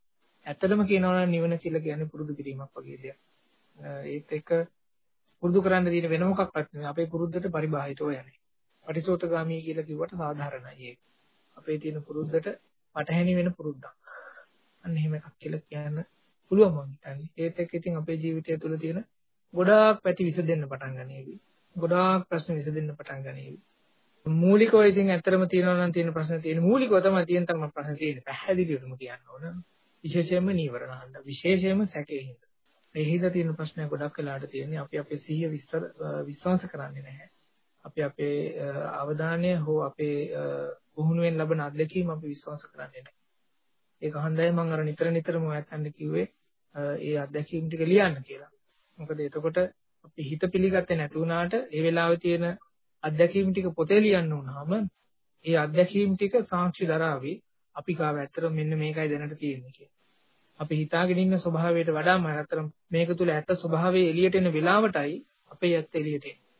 ඇත්තටම කියනවා නම් නිවන කියලා කියන්නේ පුරුදු කිරීමක් වගේ දෙයක්. ඒත් එක පුරුදු කරන්න තියෙන වෙන මොකක්වත් නෙවෙයි අපේ පුරුද්දට පරිබාහිරව යන්නේ. පටිසෝතගාමී කියලා කිව්වට සාධාරණයි ඒක. අපේ තියෙන පුරුද්දට පටහැනි වෙන පුරුද්දක්. අන්න එහෙම එකක් කියලා කියන්න පුළුවන් මම හිතන්නේ. ඒත් එක්ක ඉතින් අපේ ජීවිතය තුළ තියෙන ගොඩාක් පැති විසඳෙන්න පටන් ගනීවි. ගොඩාක් ප්‍රශ්න විසඳෙන්න පටන් ගනීවි. මූලිකව ඉතින් ඇත්තටම තියෙනවා නම් තියෙන ප්‍රශ්න තියෙන මූලිකව තමයි තියෙන තරම ප්‍රශ්න තියෙන්නේ. පැහැදිලිවම කියන්න ඕන. විශේෂයෙන්ම නීවරණ හන්ද. විශේෂයෙන්ම සැකේ මේ හිඳ තියෙන ප්‍රශ්නය ගොඩක් වෙලාට තියෙන්නේ අපි අපේ සිහිය විස්තර විශ්වාස කරන්නේ නැහැ. අපි අපේ අවධානය හෝ අපේ පුහුණුවෙන් ලබන අත්දැකීම් අපි විශ්වාස කරන්නේ නැහැ. ඒක හන්දයි මම අර නිතර නිතරම ඔයයන්ට කිව්වේ ඒ අත්දැකීම් ටික ලියන්න කියලා. මොකද එතකොට අපි හිත පිළිගත්තේ නැති වුණාට ඒ වෙලාවේ තියෙන අත්දැකීම් ටික පොතේ ලියන්න වුණාම ඒ අත්දැකීම් ටික සාක්ෂි දරාවි අපි කාව ඇත්තට මෙන්න මේකයි දැනට තියෙන්නේ කියලා. අපි හිතාගෙන ඉන්න ස්වභාවයට වඩා මහතරම් මේක තුල ඇත්ත ස්වභාවය එළියට එන වෙලාවටයි අපේ ඇත්ත එළියට එන්නේ.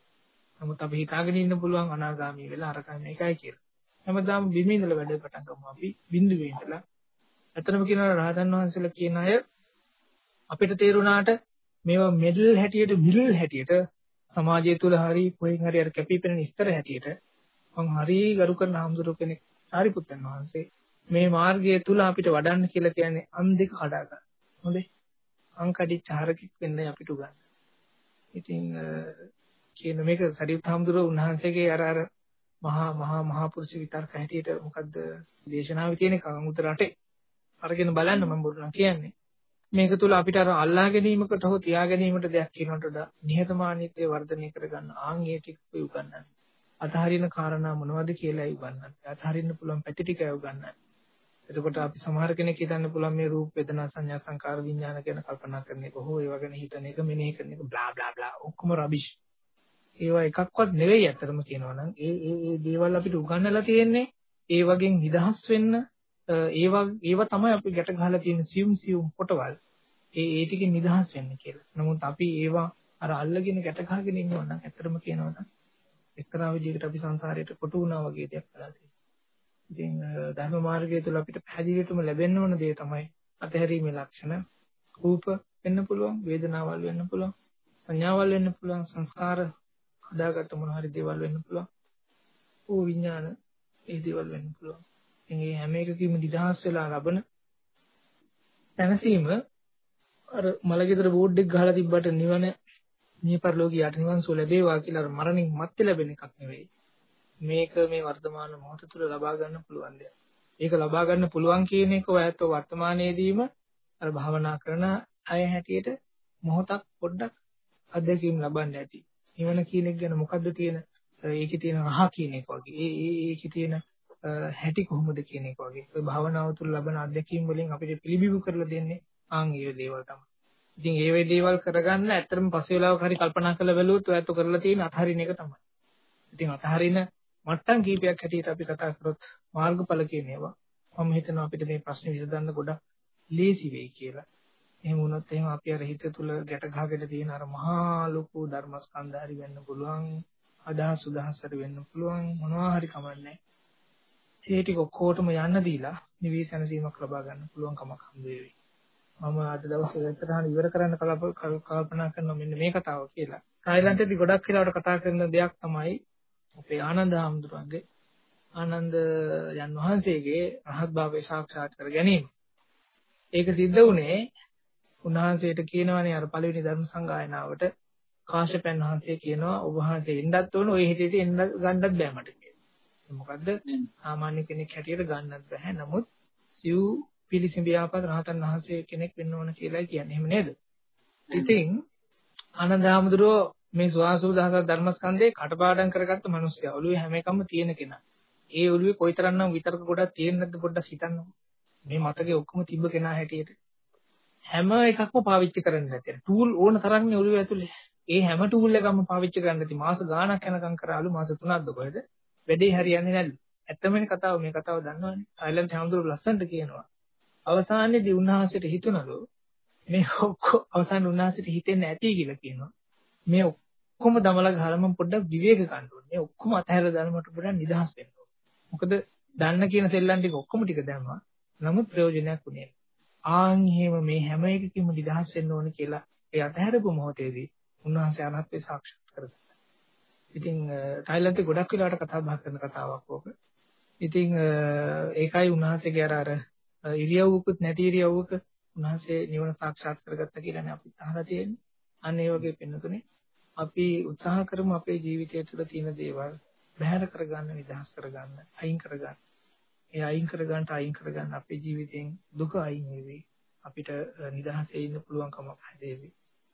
නමුත් අපි හිතාගෙන ඉන්න පුළුවන් අනාගාමී වෙලා අරකයි මේකයි කියලා. හැමදාම බිමේ ඉඳලා වැඩ පටන් ගමු අපි බිඳුවේ ඉඳලා. ඇත්තටම කියනවා රහතන් වහන්සේලා කියන අය අපිට තේරුණාට මේවා මෙඩල් හැටියට මිල් හැටියට සමාජය තුළ හරි කොහෙන් හරි අර කැපිපෙනෙන ඉස්තර හැටියට මම හරි ගරු කරන හාමුදුරුවෝ කෙනෙක් සාරිපුත්තන් වහන්සේ මේ මාර්ගය තුල අපිට වඩන්න කියලා කියන්නේ අන් දෙක කඩා ගන්න. හොඳේ. අන් කඩිච්ච හරකෙක් වෙන්නයි අපිට උගන්වන්නේ. ඉතින් කියන මේක සරියුත් හාමුදුරුවෝ උන්වහන්සේගේ අර අර මහා මහා මහා පුරුෂ විතර්ක හැටියට මොකද්ද දේශනාවේ තියෙන කමුතර රටේ අරගෙන බලන්න මම බොරුනම් කියන්නේ. මේක තුල අපිට අර අල්ලා ගැනීමකට හෝ තියා ගැනීමට දෙයක් කියනකට වඩා නිහතමානීත්වය වර්ධනය කරගන්න ආන් ඒ ටික උගන්වන්නේ. අතහරින කාරණා මොනවද කියලායි උගන්වන්නේ. අතහරින්න පුළුවන් පැති ටිකයි උගන්වන්නේ. එතකොට අපි සමහර කෙනෙක් හිතන්න පුළුවන් මේ රූප වේදනා සංඥා සංකාර විඥාන ගැන කල්පනා කරන එක හෝ ඒවා ගැන හිතන එක මෙනෙහි කරන එක බ්ලා බ්ලා බ්ලා ඔක්කොම රබිෂ්. ඒවා එකක්වත් නෙවෙයි අතරම කියනවා නම් ඒ ඒ ඒ දේවල් අපිට උගන්වලා තියෙන්නේ ඒ වගේ නිදහස් වෙන්න ඒවා ඒවා තමයි අපි ගැට ගහලා තියෙන සියුම් සියුම් කොටවල්. ඒ ඒ ටිකෙන් නිදහස් වෙන්න කියලා. නමුත් අපි ඒවා අර අල්ලගෙන ගැට ගහගෙන ඉන්නවා නම් ඇත්තටම කියනවා නම් එක්තරා විදිහකට අපි සංසාරයට කොටු වුණා වගේ දෙයක් කරලා තියෙනවා. ඉතින් ධර්ම මාර්ගය තුළ අපිට පැහැදිලිවටම ලැබෙන්න ඕන දේ තමයි අතහැරීමේ ලක්ෂණ. රූප වෙන්න පුළුවන්, වේදනාවල් වෙන්න පුළුවන්, සංඥාවල් වෙන්න පුළුවන්, සංස්කාර හදාගත්ත මොන හරි දේවල් වෙන්න පුළුවන්. ඕ විඥාන ඒ දේවල් වෙන්න පුළුවන්. ඉතින් මේ හැම එකකීම නිදහස් වෙලා ලබන සැනසීම අර මලගෙදර බෝඩ් එක ගහලා තිබ්බට නිවන මේ පරිලෝකීය නිවන් සුව ලැබේවා කියලා මරණින් මත්තේ ලැබෙන එකක් නෙවෙයි. මේක මේ වර්තමාන මොහොත තුළ ලබා ගන්න පුළුවන් දෙයක්. ඒක ලබා ගන්න පුළුවන් කියන එක ඔයත් වර්තමානයේදීම අර භාවනා කරන අය හැටියට මොහොතක් පොඩ්ඩක් අත්දැකීම් ලබන්න ඇති. නිවන කියන එක ගැන මොකද්ද තියෙන ඒකේ තියෙන රහ කියන එක වගේ. ඒ ඒ ඒකේ තියෙන හැටි කොහොමද කියන එක වගේ. ඔය භාවනාව තුළ ලබන අත්දැකීම් වලින් අපිට පිළිබිඹු කරලා දෙන්නේ ආන් ඒ දේවල් තමයි. ඉතින් ඒ වේ දේවල් කරගන්න ඇත්තටම පස්සේ වෙලාවක හරි කල්පනා කරලා බැලුවොත් ඔයත් කරලා තියෙන අතහරින එක තමයි. ඉතින් අතහරින මට්ටම් කීපයක් හැටියට අපි කතා කරොත් මාර්ගඵල කියන ඒවා මම හිතනවා අපිට මේ ප්‍රශ්නේ විසඳන්න ගොඩක් ලේසි වෙයි කියලා. එහෙම වුණොත් එහෙම අපි අර හිත තුල ගැට ගහගෙන තියෙන අර මහා ලොකු ධර්මස්කන්ධ හරි වෙන්න පුළුවන්. අදහස් උදහස් හරි වෙන්න පුළුවන්. මොනවා හරි කමන්නේ. ඒ ටික ඔක්කොටම යන්න දීලා නිවිසනසීමක් ලබා ගන්න පුළුවන් කමක් හම්බ වෙවි. මම අද දවසේ වැඩසටහන ඉවර කරන්න කල්පනා කරනවා මෙන්න මේ කතාව කියලා. තායිලන්තයේදී ගොඩක් වෙලාවට කතා කරන දෙයක් තමයි අපේ ආනන්ද හාමුදුරන්ගේ ආනන්ද යන් වහන්සේගේ රහත් භාවය සාක්ෂාත් කර ගැනීම. ඒක සිද්ධ වුණේ උන්වහන්සේට කියනවනේ අර පළවෙනි ධර්ම සංගායනාවට කාශ්‍යපයන් වහන්සේ කියනවා ඔබ වහන්සේ එන්නත් ඕන ඔය හිතේට එන්න ගන්නත් බෑ මට කියලා. මොකද්ද? සාමාන්‍ය කෙනෙක් හැටියට ගන්නත් බෑ. නමුත් සිව් පිළිසිඹියාපත් රහතන් වහන්සේ කෙනෙක් වෙන්න ඕන කියලා කියන්නේ. එහෙම නේද? ඉතින් ආනන්ද හැමදෙරෝ මේ සුවාසු දහසක් ධර්මස්කන්ධේ කටපාඩම් කරගත්ත මිනිස්සයා. ඔළුවේ හැම එකම තියෙන කෙනා. ඒ ඔළුවේ කොයිතරම්නම් විතර්ක ගොඩක් තියෙන්නේ නැද්ද පොඩ්ඩක් හිතන්නකෝ. මේ මතකේ ඔක්කොම තිබ්බ කෙනා හැටියට හැම එකක්ම පාවිච්චි කරන්න නැතිව ටූල් ඕන තරම්නේ ඔළුවේ ඇතුලේ. ඒ හැම ටූල් එකක්ම පාවිච්චි කරන්න නැති මාස ගාණක් යනකම් කරාලු මාස 3ක්ද කොහෙද? වැඩේ හරියන්නේ නැල්ලු. ඇත්තමනේ කතාව මේ කතාව දන්නවනේ. තායිලන්ත හැමදෙරු ලස්සනට කියනවා. අවසානයේදී උන්වහන්සේට හිතුණලු මේ ඔක්කොම අවසාන උන්වහන්සේට හිතෙන්නේ නැති කියලා කියනවා. මේ ඔක්කොම දමලා ගහලා මම පොඩ්ඩක් විවේක ගන්න ඕනේ. මේ ඔක්කොම අතහැර දාලා මට පොඩ්ඩක් නිදහස් වෙන්න ඕනේ. මොකද දන්න කියන සෙල්ලම් ටික ඔක්කොම ටික දැම්මා. නමුත් ප්‍රයෝජනයක් උනේ නැහැ. ආන් එහෙම මේ හැම එකකින්ම නිදහස් වෙන්න ඕනේ කියලා ඒ අතහැරපු මොහොතේදී උන්වහන්සේ අනත්ත්‍ය සාක්ෂාත් කරගත්තා. ඉතින් තායිලන්තේ ගොඩක් වෙලාවට කතා බහ කරන කතාවක් ඕක. ඉතින් ඒකයි උන්වහන්සේගේ අර අර ඉරියව්වකුත් නැති ඉරියව්වක උන්වහන්සේ නිවන සාක්ෂාත් කරගත්තා කියලානේ අපි අහලා තියෙන්නේ. අන්න ඒ වගේ පින්නතුනේ අපි උත්සාහ කරමු අපේ ජීවිතය තුළ තියෙන දේවල් බැහැර කරගන්න, නිදහස් කරගන්න, අයින් කරගන්න. ඒ අයින් කරගන්න අයින් කරගන්න අපේ ජීවිතෙන් දුක අයින් වෙවි. අපිට නිදහසේ ඉන්න පුළුවන්කමක් හැදේවි.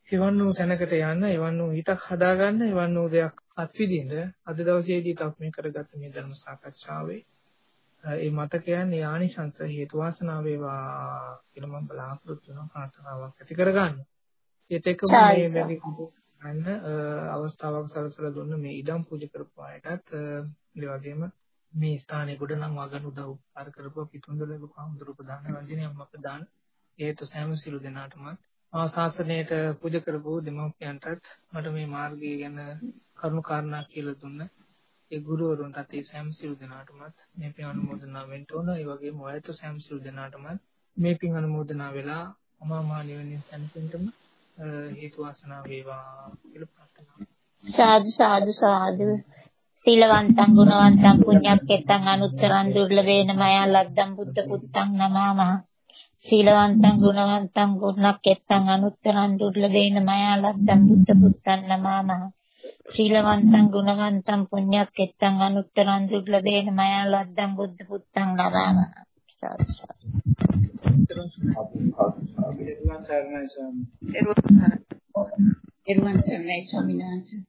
එවන් වූ තැනකට යන්න, එවන් වූ හිතක් හදාගන්න, එවන් වූ දෙයක් අත්විඳින්න අද දවසේදී අපි මේ කරගත්ත මේ ධර්ම සාකච්ඡාවේ ඒ මතකයන් ආනිශංස හේතු වාසනා වේවා කියලා මම බලාපොරොත්තු වෙනවා ප්‍රාර්ථනාවක් ඇති කරගන්න. ඒත් එක්කම මේ වැඩි ගන්න අවස්ථාවක් සලසලා දුන්න මේ ඉඩම් පූජා කරපු අයටත් ඒ වගේම මේ ස්ථානයේ ගොඩනම් වගන උදව් අර කරපුවා පිටුන්දල ලොකුහාමුදුරු ප්‍රධාන රංජනීය අපදාන හේතු සෑම සිළු දෙනාටම ආ ශාසනයට පූජා කරපු දෙමව්පියන්ටත් මට මේ මාර්ගය ගැන කරුණු කාරණා කියලා දුන්න. ඒ ගුරුවරුන්ටත් ඒ සෑම සිළු දෙනාටමත් මේ පින් අනුමೋದනා වෙන්න ඕන. ඒ වගේම ඔයත් සෑම සිළු දෙනාටමත් මේ පින් අනුමೋದනා වෙලා අමා මහ නිවනින් සැනසෙන්නම හේතු වාසනා වේවා කියලා ප්‍රාර්ථනා සාදු සාදු සාදු. සීලවන්තං ගුණවන්තං පුඤ්ඤක්කෙත්තං අනුත්තරං දුර්ලභේන මයා ලද්දං බුද්ධ පුත්තං නමාමහ සීලවන්තං ගුණවන්තං ගුණක්කෙත්තං අනුත්තරං දුර්ලභේන මයා ලද්දං බුද්ධ පුත්තං නමාමහ. සීලවන්තං ගුණවන්තං පුඤ්ඤක්කෙත්තං අනුත්තරං දුර්ලභේන මයා ලද්දං බුද්ධ පුත්තං නමාමහ. සාදු සාදු. එරුවන් සරණයි ස්වාමීන් වහන්සේ